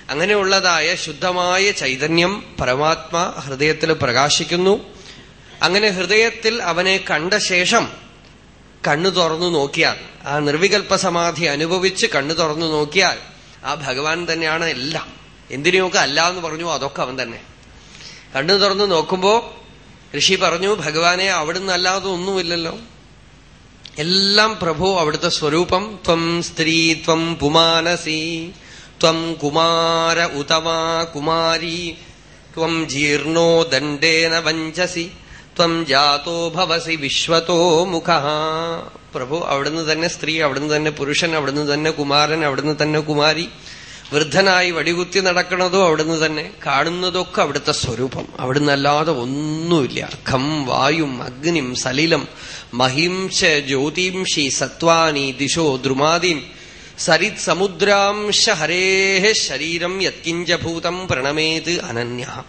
അങ്ങനെയുള്ളതായ ശുദ്ധമായ ചൈതന്യം പരമാത്മ ഹൃദയത്തിൽ പ്രകാശിക്കുന്നു. അങ്ങനെ ഹൃദയത്തിൽ അവനെ കണ്ട ശേഷം കണ്ണു തുറന്നു നോക്കിയാൽ ആ നിർവികൽപ്പ സമാധി അനുഭവിച്ച് കണ്ണു തുറന്നു നോക്കിയാൽ ആ ഭഗവാൻ തന്നെയാണ് എല്ലാം. എന്തിനെയൊക്കെ അല്ല എന്ന് പറഞ്ഞു അതൊക്കെ അവൻ തന്നെ. കണ്ണു തുറന്ന് നോക്കുമ്പോ ഋഷി പറഞ്ഞു ഭഗവാനെ അവിടുന്ന് അല്ലാതെ ഒന്നുമില്ലല്ലോ. എല്ലാം പ്രഭു അവിടുത്തെ സ്വരൂപം. ത്വം സ്ത്രീ ത്വം പുമാനസി ത്വം കുമാര ഉതവാ കുമാരി ത്വം ജീർണോ ദണ്ഡേന വഞ്ചസി ത്വം ജാതോ ഭവസി വിശ്വതോ മുഖ. പ്രഭു അവിടുന്ന് തന്നെ സ്ത്രീ അവിടുന്ന് തന്നെ പുരുഷൻ അവിടുന്ന് തന്നെ കുമാരൻ അവിടുന്ന് തന്നെ കുമാരി. വൃദ്ധനായി വടികുത്തി നടക്കുന്നതോ അവിടുന്ന് തന്നെ. കാണുന്നതൊക്കെ അവിടുത്തെ സ്വരൂപം. അവിടുന്ന് അല്ലാതെ ഒന്നുമില്ല. ഖം വായും അഗ്നിം സലിലം മഹിംശ ജ്യോതിംഷി സത്വാനി ദിശോ ദ്രുമാദീം സരിത് സമുദ്രാംശ ഹരേഹ ശരീരം യത്കിഞ്ചഭൂതം പ്രണമേത് അനന്യ.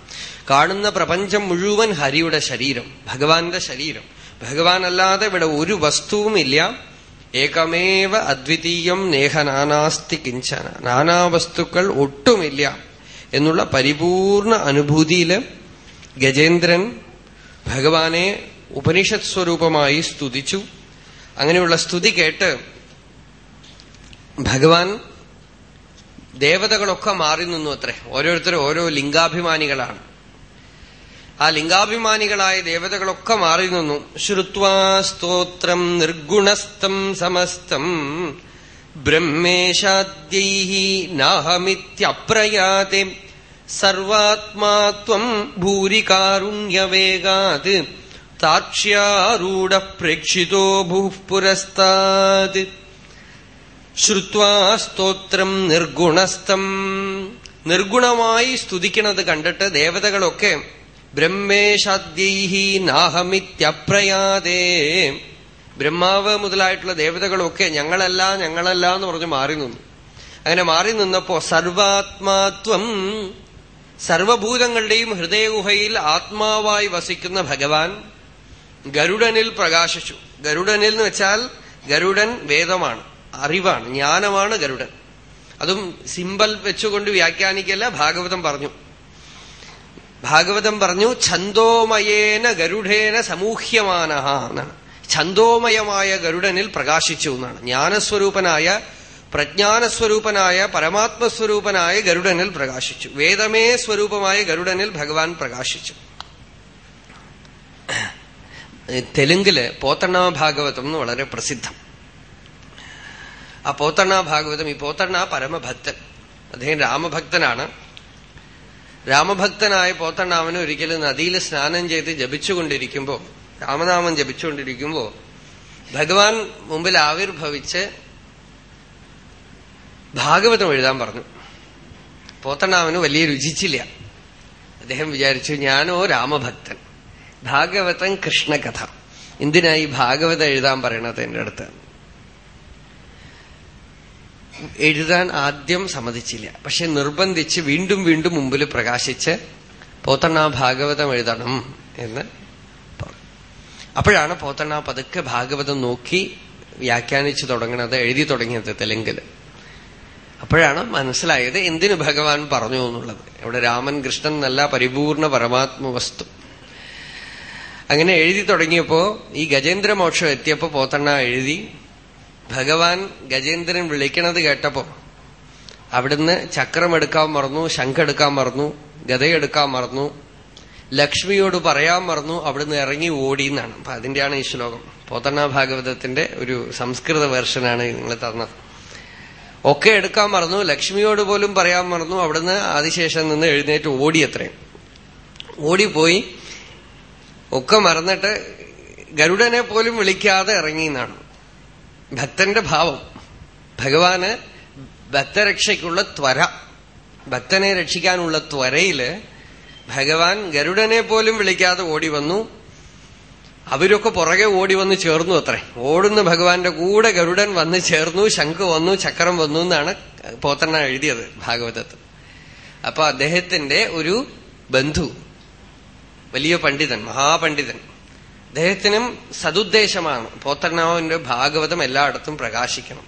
കാണുന്ന പ്രപഞ്ചം മുഴുവൻ ഹരിയുടെ ശരീരം ഭഗവാന്റെ ശരീരം. ഭഗവാൻ അല്ലാതെ ഇവിടെ ഒരു വസ്തുവുമില്ല. ഏകമേവ അദ്വിതീയം നേഹ നാനാസ്തി കിഞ്ചന നാനാ വസ്തുക്കൾ ഒട്ടുമില്ല എന്നുള്ള പരിപൂർണ അനുഭൂതിയിൽ ഗജേന്ദ്രൻ ഭഗവാനെ ഉപനിഷത് സ്വരൂപമായി സ്തുതിച്ചു. അങ്ങനെയുള്ള സ്തുതി കേട്ട് ഭഗവാൻ ദേവതകളൊക്കെ മാറി നിന്നു അത്രേ. ഓരോരുത്തരും ഓരോ ലിംഗാഭിമാനികളാണ്. ആ ലിംഗാഭിമാനികളായ ദേവതകളൊക്കെ മാറി നിന്നു. ശ്രുത്വാ സ്തോത്രം നിർഗുണസ്ഥം സമസ്തം. ബ്രഹ്മേശാദ്യൈ നാഹമിത്യപ്രയാതെ. സർവാത്മാത്വം ഭൂരികാരുണ്യവേഗാത്. താക്ഷ്യാരൂഢ പ്രേക്ഷിതോ ഭൂപുരസ്താത് ശ്രുത്വാ സ്തോത്രം നിർഗുണസ്ഥം. നിർഗുണമായി സ്തുതിക്കുന്നത് കണ്ടിട്ട് ദേവതകളൊക്കെ ബ്രഹ്മേശാദ്യൈഹി നാഹമിത്യപ്രയാതേ. ബ്രഹ്മാവ് മുതലായിട്ടുള്ള ദേവതകളൊക്കെ ഞങ്ങളല്ല ഞങ്ങളല്ല എന്ന് പറഞ്ഞ് മാറി നിന്നു. അങ്ങനെ മാറി നിന്നപ്പോ സർവാത്മാത്വം സർവഭൂതങ്ങളുടെയും ഹൃദയഗുഹയിൽ ആത്മാവായി വസിക്കുന്ന ഭഗവാൻ ഗരുഡനിൽ പ്രകാശിച്ചു. ഗരുഡനിൽ എന്ന് വെച്ചാൽ ഗരുഡൻ വേദമാണ് അറിവാണ് ജ്ഞാനമാണ് ഗരുഡൻ. അതും സിമ്പൽ വെച്ചുകൊണ്ട് വ്യാഖ്യാനിക്കല്ല ഭാഗവതം പറഞ്ഞു. ഭാഗവതം പറഞ്ഞു ഛന്തോമയേന ഗരുഡേന സമൂഹ്യമാന എന്നാണ്. ഛന്തോമയമായ ഗരുഡനിൽ പ്രകാശിച്ചു എന്നാണ്. ജ്ഞാനസ്വരൂപനായ പ്രജ്ഞാനസ്വരൂപനായ പരമാത്മസ്വരൂപനായ ഗരുഡനിൽ പ്രകാശിച്ചു. വേദമേ സ്വരൂപമായ ഗരുഡനിൽ ഭഗവാൻ പ്രകാശിച്ചു. തെലുങ്കിൽ പോത്തണ്ണ ഭാഗവതം എന്ന് വളരെ പ്രസിദ്ധം. ആ പോത്തണ്ണ ഭാഗവതം ഈ പോത്തണ്ണ പരമഭക്തൻ. അദ്ദേഹം രാമഭക്തനാണ്. രാമഭക്തനായ പോത്തണ്ണാമന് ഒരിക്കലും നദിയിൽ സ്നാനം ചെയ്ത് ജപിച്ചുകൊണ്ടിരിക്കുമ്പോ രാമനാമം ജപിച്ചുകൊണ്ടിരിക്കുമ്പോ ഭഗവാൻ മുമ്പിൽ ആവിർഭവിച്ച് ഭാഗവതം എഴുതാൻ പറഞ്ഞു. പോത്തണ്ണാമന് വലിയ രുചിച്ചില്ല. അദ്ദേഹം വിചാരിച്ചു ഞാനോ രാമഭക്തൻ. ഭാഗവതം കൃഷ്ണകഥ. എന്തിനായി ഭാഗവതം എഴുതാൻ പറയണത് എന്റെ അടുത്ത്? എഴുതാൻ ആദ്യം സമ്മതിച്ചില്ല. പക്ഷെ നിർബന്ധിച്ച് വീണ്ടും വീണ്ടും മുമ്പിൽ പ്രകാശിച്ച് പോത്തണ്ണ ഭാഗവതം എഴുതണം എന്ന് അപ്പോഴാണ് പോത്തണ്ണ പതുക്കെ ഭാഗവതം നോക്കി വ്യാഖ്യാനിച്ചു തുടങ്ങണത് എഴുതി തുടങ്ങിയത് തെലുങ്കിൽ. അപ്പോഴാണ് മനസ്സിലായത് എന്തിനു ഭഗവാൻ പറഞ്ഞു എന്നുള്ളത്. ഇവിടെ രാമൻ കൃഷ്ണൻ നല്ല പരിപൂർണ പരമാത്മവസ്തു അങ്ങനെ എഴുതി തുടങ്ങിയപ്പോ ഈ ഗജേന്ദ്രമോക്ഷം എത്തിയപ്പോ പോത്തണ്ണ എഴുതി ഭഗവാൻ ഗജേന്ദ്രൻ വിളിക്കണത് കേട്ടപ്പോ അവിടുന്ന് ചക്രമെടുക്കാൻ മറന്നു ശംഖെടുക്കാൻ മറന്നു ഗതയെടുക്കാൻ മറന്നു ലക്ഷ്മിയോട് പറയാൻ മറന്നു അവിടുന്ന് ഇറങ്ങി ഓടി എന്നാണ്. അപ്പൊ അതിന്റെയാണ് ഈ ശ്ലോകം. പോത്തണ്ണ ഭാഗവതത്തിന്റെ ഒരു സംസ്കൃത വേർഷനാണ് നിങ്ങൾ തന്നത്. ഒക്കെ എടുക്കാൻ മറന്നു ലക്ഷ്മിയോട് പോലും പറയാൻ മറന്നു അവിടുന്ന് അതിശേഷം നിന്ന് എഴുന്നേറ്റ് ഓടി അത്രയും ഓടിപ്പോയി ഒക്കെ മറന്നിട്ട് ഗരുഡനെ പോലും വിളിക്കാതെ ഇറങ്ങി എന്നാണ്. ഭക്തന്റെ ഭാവം. ഭഗവാന് ഭക്തരക്ഷയ്ക്കുള്ള ത്വര. ഭക്തനെ രക്ഷിക്കാനുള്ള ത്വരയിൽ ഭഗവാൻ ഗരുഡനെ പോലും വിളിക്കാതെ ഓടി വന്നു. അവരൊക്കെ പുറകെ ഓടി വന്ന് ചേർന്നു അത്രേ. ഓടുന്ന ഭഗവാന്റെ കൂടെ ഗരുഡൻ വന്ന് ചേർന്നു ശംഖ് വന്നു ചക്രം വന്നു എന്നാണ് പോത്തണ്ണ എഴുതിയത് ഭാഗവതത്ത് അപ്പൊ അദ്ദേഹത്തിന്റെ ഒരു ബന്ധു വലിയ പണ്ഡിതൻ മഹാപണ്ഡിതൻ. അദ്ദേഹത്തിനും സതുദ്ദേശമാണ്. പോത്തണ്ണാവിന്റെ ഭാഗവതം എല്ലായിടത്തും പ്രകാശിക്കണം.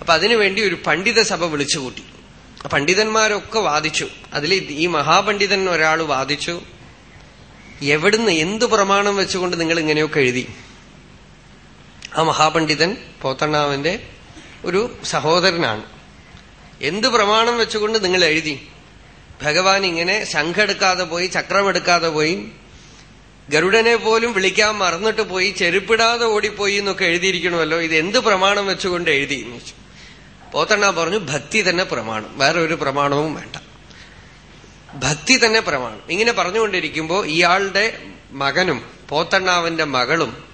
അപ്പൊ അതിനുവേണ്ടി ഒരു പണ്ഡിത സഭ വിളിച്ചുകൂട്ടി. പണ്ഡിതന്മാരൊക്കെ വാദിച്ചു. അതിൽ ഈ മഹാപണ്ഡിതൻ ഒരാൾ വാദിച്ചു. എവിടുന്ന് എന്ത് പ്രമാണം വെച്ചുകൊണ്ട് നിങ്ങൾ ഇങ്ങനെയൊക്കെ എഴുതി? ആ മഹാപണ്ഡിതൻ പോത്തണ്ണാവിന്റെ ഒരു സഹോദരനാണ്. എന്ത് പ്രമാണം വെച്ചുകൊണ്ട് നിങ്ങൾ എഴുതി? ഭഗവാൻ ഇങ്ങനെ ശംഖെടുക്കാതെ പോയി ചക്രമെടുക്കാതെ പോയി ഗരുഡനെ പോലും വിളിക്കാൻ മറന്നിട്ട് പോയി ചെരുപ്പിടാതെ ഓടിപ്പോയി എന്നൊക്കെ എഴുതിയിരിക്കണമല്ലോ. ഇത് എന്ത് പ്രമാണം വെച്ചുകൊണ്ട് എഴുതി എന്ന് വെച്ചു. പോത്തണ്ണ പറഞ്ഞു ഭക്തി തന്നെ പ്രമാണം. വേറെ ഒരു പ്രമാണവും വേണ്ട. ഭക്തി തന്നെ പ്രമാണം. ഇങ്ങനെ പറഞ്ഞുകൊണ്ടിരിക്കുമ്പോ ഇയാളുടെ മകനും പോത്തണ്ണാവിന്റെ മകളും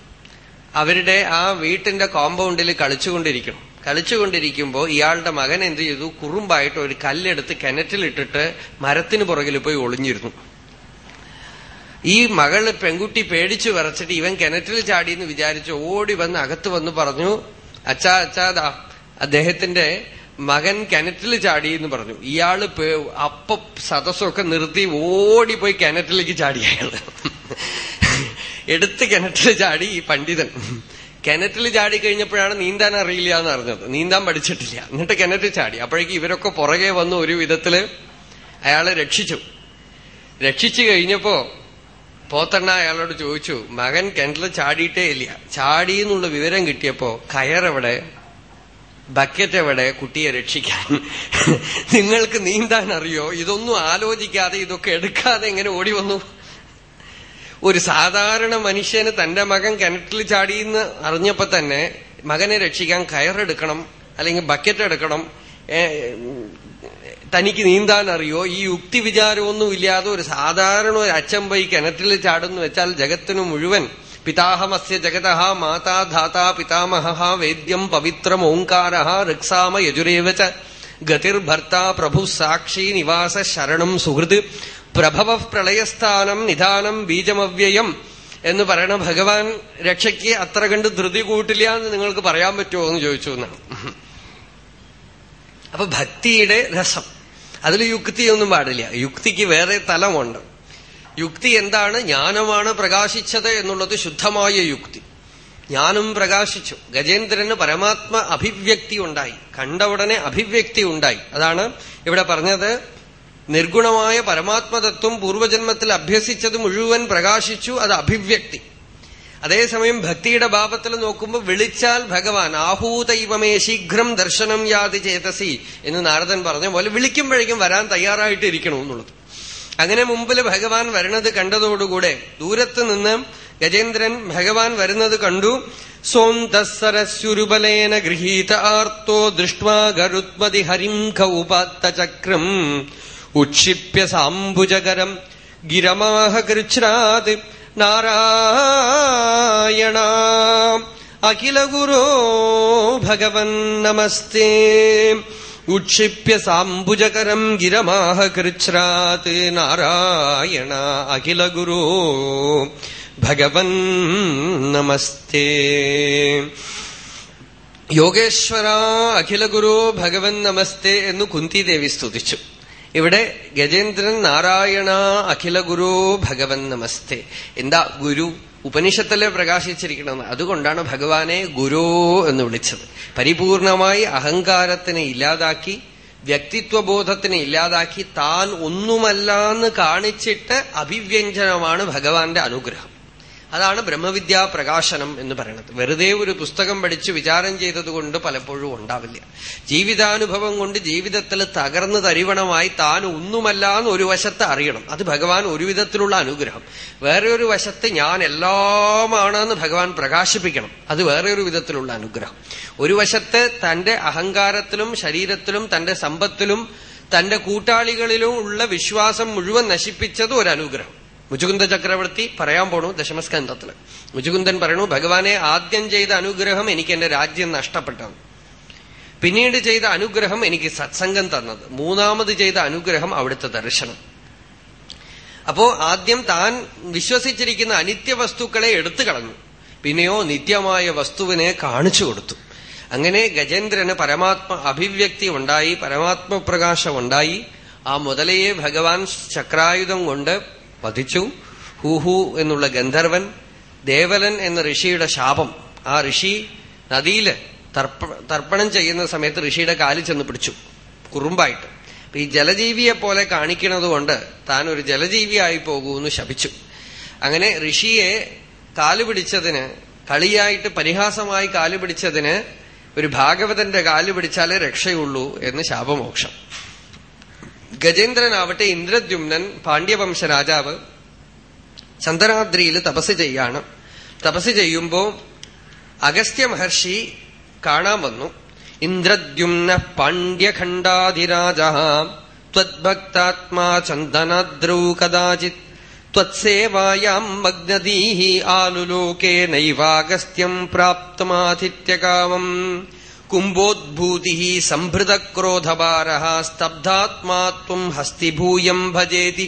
അവരുടെ ആ വീട്ടിന്റെ കോമ്പൗണ്ടിൽ കളിച്ചുകൊണ്ടിരിക്കണം. കളിച്ചുകൊണ്ടിരിക്കുമ്പോ ഇയാളുടെ മകൻ എന്ത് ചെയ്തു? കുറുമ്പായിട്ട് ഒരു കല്ലെടുത്ത് കിണറ്റിലിട്ടിട്ട് മരത്തിന് പുറകിൽ പോയി ഒളിഞ്ഞിരുന്നു. ഈ മകൾ പെൺകുട്ടി പേടിച്ചു വിറച്ചിട്ട് ഇവൻ കിണറ്റിൽ ചാടിയെന്ന് വിചാരിച്ച് ഓടി വന്ന് അകത്ത് വന്ന് പറഞ്ഞു അച്ഛാ അച്ഛാദാ അദ്ദേഹത്തിന്റെ മകൻ കിണറ്റിൽ ചാടി എന്ന് പറഞ്ഞു. ഇയാൾ അപ്പ സദസ്സൊക്കെ നിർത്തി ഓടിപ്പോയി കിണറ്റിലേക്ക് ചാടി അയാൾ. എടുത്ത് കിണറ്റിൽ ചാടി ഈ പണ്ഡിതൻ. കിണറ്റിൽ ചാടി കഴിഞ്ഞപ്പോഴാണ് നീന്താൻ അറിയില്ല എന്ന് അറിഞ്ഞത്. നീന്താൻ പഠിച്ചിട്ടില്ല. എന്നിട്ട് കിണറ്റിൽ ചാടി. അപ്പോഴേക്ക് ഇവരൊക്കെ പുറകെ വന്ന് ഒരു വിധത്തിൽ അയാളെ രക്ഷിച്ചു. രക്ഷിച്ചു കഴിഞ്ഞപ്പോ പോത്തണ്ണ അയാളോട് ചോദിച്ചു മകൻ കിണറ്റിൽ ചാടിയിട്ടേ ഇല്ല. ചാടി എന്നുള്ള വിവരം കിട്ടിയപ്പോ കയറെവിടെ ബക്കറ്റ് എവിടെ കുട്ടിയെ രക്ഷിക്കാൻ? നിങ്ങൾക്ക് നീന്താൻ അറിയോ ഇതൊന്നും ആലോചിക്കാതെ ഇതൊക്കെ എടുക്കാതെ എങ്ങനെ ഓടി വന്നു? ഒരു സാധാരണ മനുഷ്യന് തന്റെ മകൻ കിണറ്റിൽ ചാടിയെന്ന് അറിഞ്ഞപ്പോ തന്നെ മകനെ രക്ഷിക്കാൻ കയറെടുക്കണം അല്ലെങ്കിൽ ബക്കറ്റ് എടുക്കണം തനിക്ക് നീന്താൻ അറിയോ? ഈ യുക്തി വിചാരമൊന്നും ഇല്ലാതെ ഒരു സാധാരണ ഒരു അച്ഛമ്പൈ കിണറ്റിൽ ചാടുന്നു വെച്ചാൽ ജഗത്തിനു മുഴുവൻ പിതാഹമസ്യ ജഗത മാതാ ധാതാ പിതാമഹ വേദ്യം പവിത്രം ഓങ്കാര ഋക്സാമ യജുരേവ ഗതിർഭർത്ത പ്രഭു സാക്ഷി നിവാസ ശരണം സുഹൃത് പ്രഭവ പ്രളയസ്ഥാനം നിധാനം ബീജമവ്യയം എന്ന് പറയണ ഭഗവാൻ രക്ഷയ്ക്ക് അത്ര കണ്ട് ധൃതി കൂട്ടില്ല എന്ന് നിങ്ങൾക്ക് പറയാൻ പറ്റുമോ എന്ന് ചോദിച്ചു എന്നാണ്. അപ്പൊ ഭക്തിയുടെ രസം. അതിൽ യുക്തിയൊന്നും പാടില്ല. യുക്തിക്ക് വേറെ തലമുണ്ട്. യുക്തി എന്താണ്? ജ്ഞാനമാണ് പ്രകാശിച്ചത് എന്നുള്ളത് ശുദ്ധമായ യുക്തി. ജ്ഞാനം പ്രകാശിച്ചു. ഗജേന്ദ്രന് പരമാത്മ അഭിവ്യക്തി ഉണ്ടായി. കണ്ട ഉടനെ അഭിവ്യക്തി ഉണ്ടായി. അതാണ് ഇവിടെ പറഞ്ഞത്. നിർഗുണമായ പരമാത്മതത്വം പൂർവജന്മത്തിൽ അഭ്യസിച്ചത് മുഴുവൻ പ്രകാശിച്ചു. അത് അഭിവ്യക്തി. അതേസമയം ഭക്തിയുടെ ഭാവത്തിൽ നോക്കുമ്പോൾ വിളിച്ചാൽ ഭഗവാൻ ആഹൂതൈവമേ ശീഘ്രം ദർശനം യാതി ചേതസി എന്ന് നാരദൻ പറഞ്ഞ പോലെ വിളിക്കുമ്പോഴേക്കും വരാൻ തയ്യാറായിട്ടിരിക്കണം എന്നുള്ളത് അങ്ങനെ മുമ്പിൽ ഭഗവാൻ വരുന്നത് കണ്ടതോടുകൂടെ ദൂരത്ത് നിന്ന് ഗജേന്ദ്രൻ ഭഗവാൻ വരുന്നത് കണ്ടു. സോന്തസ്സരസ്യുരുബലേന ഗൃഹീത ആർത്തോ ദൃഷ്ട്വാ ഗരുത്മതി ഹരിം കൗപാത്തചക്രം ഉക്ഷിപ്യ സാംബുജകരം ഗിരമാഹ നാരായണ. അഖില ഗുരോ ഭഗവൻ നമസ്തേ. ഉക്ഷിപ്യ സാംബുജകരം ഗിരമാഹ കൃച്ഛ്രാത് നാരായണ അഖില ഗുരോ ഭഗവൻ നമസ്തേ. യോഗേശ്വര അഖില ഗുരു ഭഗവൻ നമസ്തേ എന്ന് കുന്തിദേവി സ്തുതിച്ചു. ഇവിടെ ഗജേന്ദ്രൻ നാരായണ അഖില ഗുരു ഭഗവൻ നമസ്തേ. എന്താ ഗുരു ഉപനിഷത്തിലെ പ്രകാശിച്ചിരിക്കണമെന്ന്? അതുകൊണ്ടാണ് ഭഗവാനെ ഗുരു എന്ന് വിളിച്ചത്. പരിപൂർണമായി അഹങ്കാരത്തിനെ ഇല്ലാതാക്കി വ്യക്തിത്വബോധത്തിനെ ഇല്ലാതാക്കി താൻ ഒന്നുമല്ല എന്ന് കാണിച്ചിട്ട് അഭിവ്യഞ്ജനമാണ് ഭഗവാന്റെ അനുഗ്രഹം. അതാണ് ബ്രഹ്മവിദ്യാ പ്രകാശനം എന്ന് പറയുന്നത്. വെറുതെ ഒരു പുസ്തകം പഠിച്ച് വിചാരം ചെയ്തതുകൊണ്ട് പലപ്പോഴും ഉണ്ടാവില്ല. ജീവിതാനുഭവം കൊണ്ട് ജീവിതത്തിൽ തകർന്നു തരിവണമായി താൻ ഒന്നുമല്ല എന്ന് ഒരു വശത്ത് അറിയണം. അത് ഭഗവാൻ ഒരു വിധത്തിലുള്ള അനുഗ്രഹം. വേറെ ഒരു വശത്ത് ഞാൻ എല്ലാമാണെന്ന് ഭഗവാൻ പ്രകാശിപ്പിക്കണം. അത് വേറെ ഒരു വിധത്തിലുള്ള അനുഗ്രഹം. ഒരു വശത്ത് തന്റെ അഹങ്കാരത്തിലും ശരീരത്തിലും തന്റെ സമ്പത്തിലും തന്റെ കൂട്ടാളികളിലും ഉള്ള വിശ്വാസം മുഴുവൻ നശിപ്പിച്ചത് ഒരു അനുഗ്രഹം. മുജുകുന്ദ ചക്രവർത്തി പറയാൻ പോണു ദശമസ്കന്ധത്തിൽ. മുജുകുന്ദൻ പറയണു ഭഗവാനെ ആദ്യം ചെയ്ത അനുഗ്രഹം എനിക്ക് എന്റെ രാജ്യം നഷ്ടപ്പെട്ടത് പിന്നീട് ചെയ്ത അനുഗ്രഹം എനിക്ക് സത്സംഗം തന്നത്. മൂന്നാമത് ചെയ്ത അനുഗ്രഹം അവിടുത്തെ ദർശനം. അപ്പോ ആദ്യം താൻ വിശ്വസിച്ചിരിക്കുന്ന അനിത്യ വസ്തുക്കളെ എടുത്തു കളഞ്ഞു. പിന്നെയോ നിത്യമായ വസ്തുവിനെ കാണിച്ചു കൊടുത്തു. അങ്ങനെ ഗജേന്ദ്രന് പരമാത്മ അഭിവ്യക്തി ഉണ്ടായി പരമാത്മപ്രകാശം ഉണ്ടായി. ആ മുതലയെ ഭഗവാൻ ചക്രായുധം കൊണ്ട് വധിച്ചു ഹൂഹു എന്നുള്ള ഗന്ധർവൻ ദേവലൻ എന്ന ഋഷിയുടെ ശാപം. ആ ഋഷി നദിയിൽ തർപ്പണം ചെയ്യുന്ന സമയത്ത് ഋഷിയുടെ കാലിൽ ചെന്ന് പിടിച്ചു. കുറുമ്പായിട്ട്. ഈ ജലജീവിയെ പോലെ കാണിക്കണതുകൊണ്ട് കൊണ്ട് താൻ ഒരു ജലജീവിയായി പോകൂന്ന് ശപിച്ചു. അങ്ങനെ ഋഷിയെ കാൽ പിടിച്ചതിന് കളിയായിട്ട് പരിഹാസമായി കാൽ പിടിച്ചതിന് ഒരു ഭാഗവതന്റെ കാൽ പിടിച്ചാലേ രക്ഷയുള്ളൂ എന്ന് ശാപമോക്ഷം. ഗജേന്ദ്രനാവട്ടെ ഇന്ദ്രദ്യുമ്നൻ പാണ്ഡ്യവംശ രാജാവ് ചന്ദനാദ്രിയിൽ തപസ് ചെയ്യാണ്. തപസ് ചെയ്യുമ്പോ അഗസ്ത്യ മഹർഷി കാണാൻ വന്നു. ഇന്ദ്രദ്യുമ്ന പാണ്ഡ്യഖണ്ഡാധിരാജ ത്വദ്ഭക്താത്മാ ചന്ദനാദ്രൗ കഥാചിത് ത്വത്സേവായാം മഗ്നദീഹി ആലുലോകേ നൈവാഗസ്ത്യം പ്രാപ്തമാതിഥ്യകാമം കുംഭോദ്ഭൂതി സംഭൃതക്രോധഭാര സ്തബ്ധാത്മാത്വം ഹസ്തിഭൂയം ഭജേതി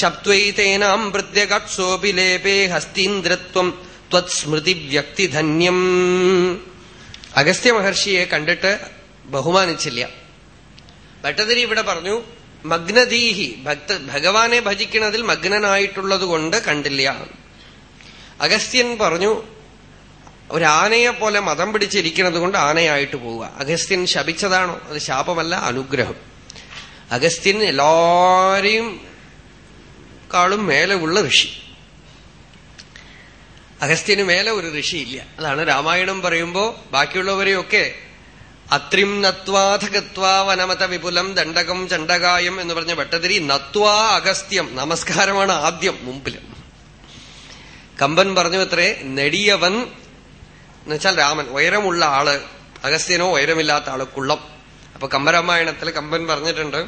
ശബ്ദൈതേനാം പ്രത്യകക്ഷോപി ലേപേ ഹസ്തീന്ദ്രത്വം ത്വത്സ്മൃതിവ്യക്തിധന്യം അഗസ്ത്യ മഹർഷിയെ കണ്ടിട്ട് ബഹുമാനിച്ചില്ല। ഭട്ടതിരി ഇവിടെ പറഞ്ഞു മഗ്നദീഹി ഭക്ത ഭഗവാനെ ഭജിക്കുന്നതിൽ മഗ്നനായിട്ടുള്ളത് കൊണ്ട് കണ്ടില്ല. അഗസ്ത്യൻ പറഞ്ഞു ഒരു ആനയെ പോലെ മതം പിടിച്ചിരിക്കുന്നത് കൊണ്ട് ആനയായിട്ട് പോവുക. അഗസ്ത്യൻ ശപിച്ചതാണോ? അത് ശാപമല്ല അനുഗ്രഹം. അഗസ്ത്യൻ എല്ലാരെയും കാളും മേലെ ഉള്ള ഋഷി. അഗസ്ത്യന് മേലെ ഒരു ഋഷി ഇല്ല. അതാണ് രാമായണം പറയുമ്പോ ബാക്കിയുള്ളവരെയൊക്കെ അത്രിം നത്വാധകത്വാ വനമത വിപുലം ദണ്ഡകം ചണ്ടകായം എന്ന് പറഞ്ഞ ഭട്ടതിരി നത്വാ അഗസ്ത്യം നമസ്കാരമാണ് ആദ്യം മുമ്പിൽ കമ്പൻ പറഞ്ഞു അത്രേ നെടിയവൻ എന്നുവെച്ചാൽ രാമൻ ഉയരമുള്ള ആൾ അഗസ്ത്യനോ ഉയരമില്ലാത്ത ആൾ കുള്ളം. അപ്പൊ കമ്പരാമായണത്തിൽ കമ്പൻ പറഞ്ഞിട്ടുണ്ട്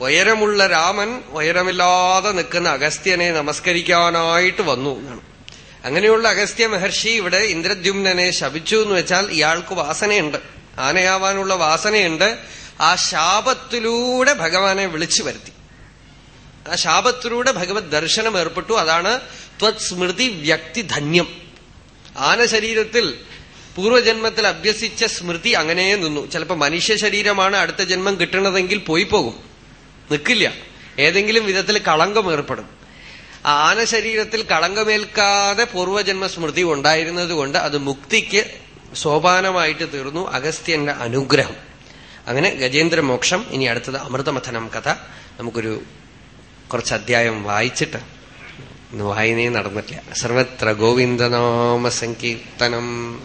ഉയരമുള്ള രാമൻ ഉയരമില്ലാതെ നിൽക്കുന്ന അഗസ്ത്യനെ നമസ്കരിക്കാനായിട്ട് വന്നു എന്നാണ്. അങ്ങനെയുള്ള അഗസ്ത്യ മഹർഷി ഇവിടെ ഇന്ദ്രദ്യുമ്നെ ശപിച്ചു എന്ന് വെച്ചാൽ ഇയാൾക്ക് വാസനയുണ്ട്. ആനയാവാനുള്ള വാസനയുണ്ട്. ആ ശാപത്തിലൂടെ ഭഗവാനെ വിളിച്ചു വരുത്തി. ആ ശാപത്തിലൂടെ ഭഗവത് ദർശനം ഏർപ്പെട്ടു. അതാണ് ത്വത് സ്മൃതി വ്യക്തി ധന്യം. ആന ശരീരത്തിൽ പൂർവജന്മത്തിൽ അഭ്യസിച്ച സ്മൃതി അങ്ങനെ നിന്നു. ചിലപ്പോ മനുഷ്യ ശരീരമാണ് അടുത്ത ജന്മം കിട്ടണതെങ്കിൽ പോയി പോകും. നിൽക്കില്ല ഏതെങ്കിലും വിധത്തിൽ കളങ്കം ഏർപ്പെടും. ആന ശരീരത്തിൽ കളങ്കമേൽക്കാതെ പൂർവജന്മ സ്മൃതി ഉണ്ടായിരുന്നത് കൊണ്ട് അത് മുക്തിക്ക് സോപാനമായിട്ട് തീർന്നു. അഗസ്ത്യന്റെ അനുഗ്രഹം. അങ്ങനെ ഗജേന്ദ്ര മോക്ഷം. ഇനി അടുത്തത് അമൃതമഥനം കഥ. നമുക്കൊരു കുറച്ച് അധ്യായം വായിച്ചിട്ട് വായനയും നടന്നിട്ടില്ല. സർവത്ര ഗോവിന്ദനാമ സങ്കീർത്തനം.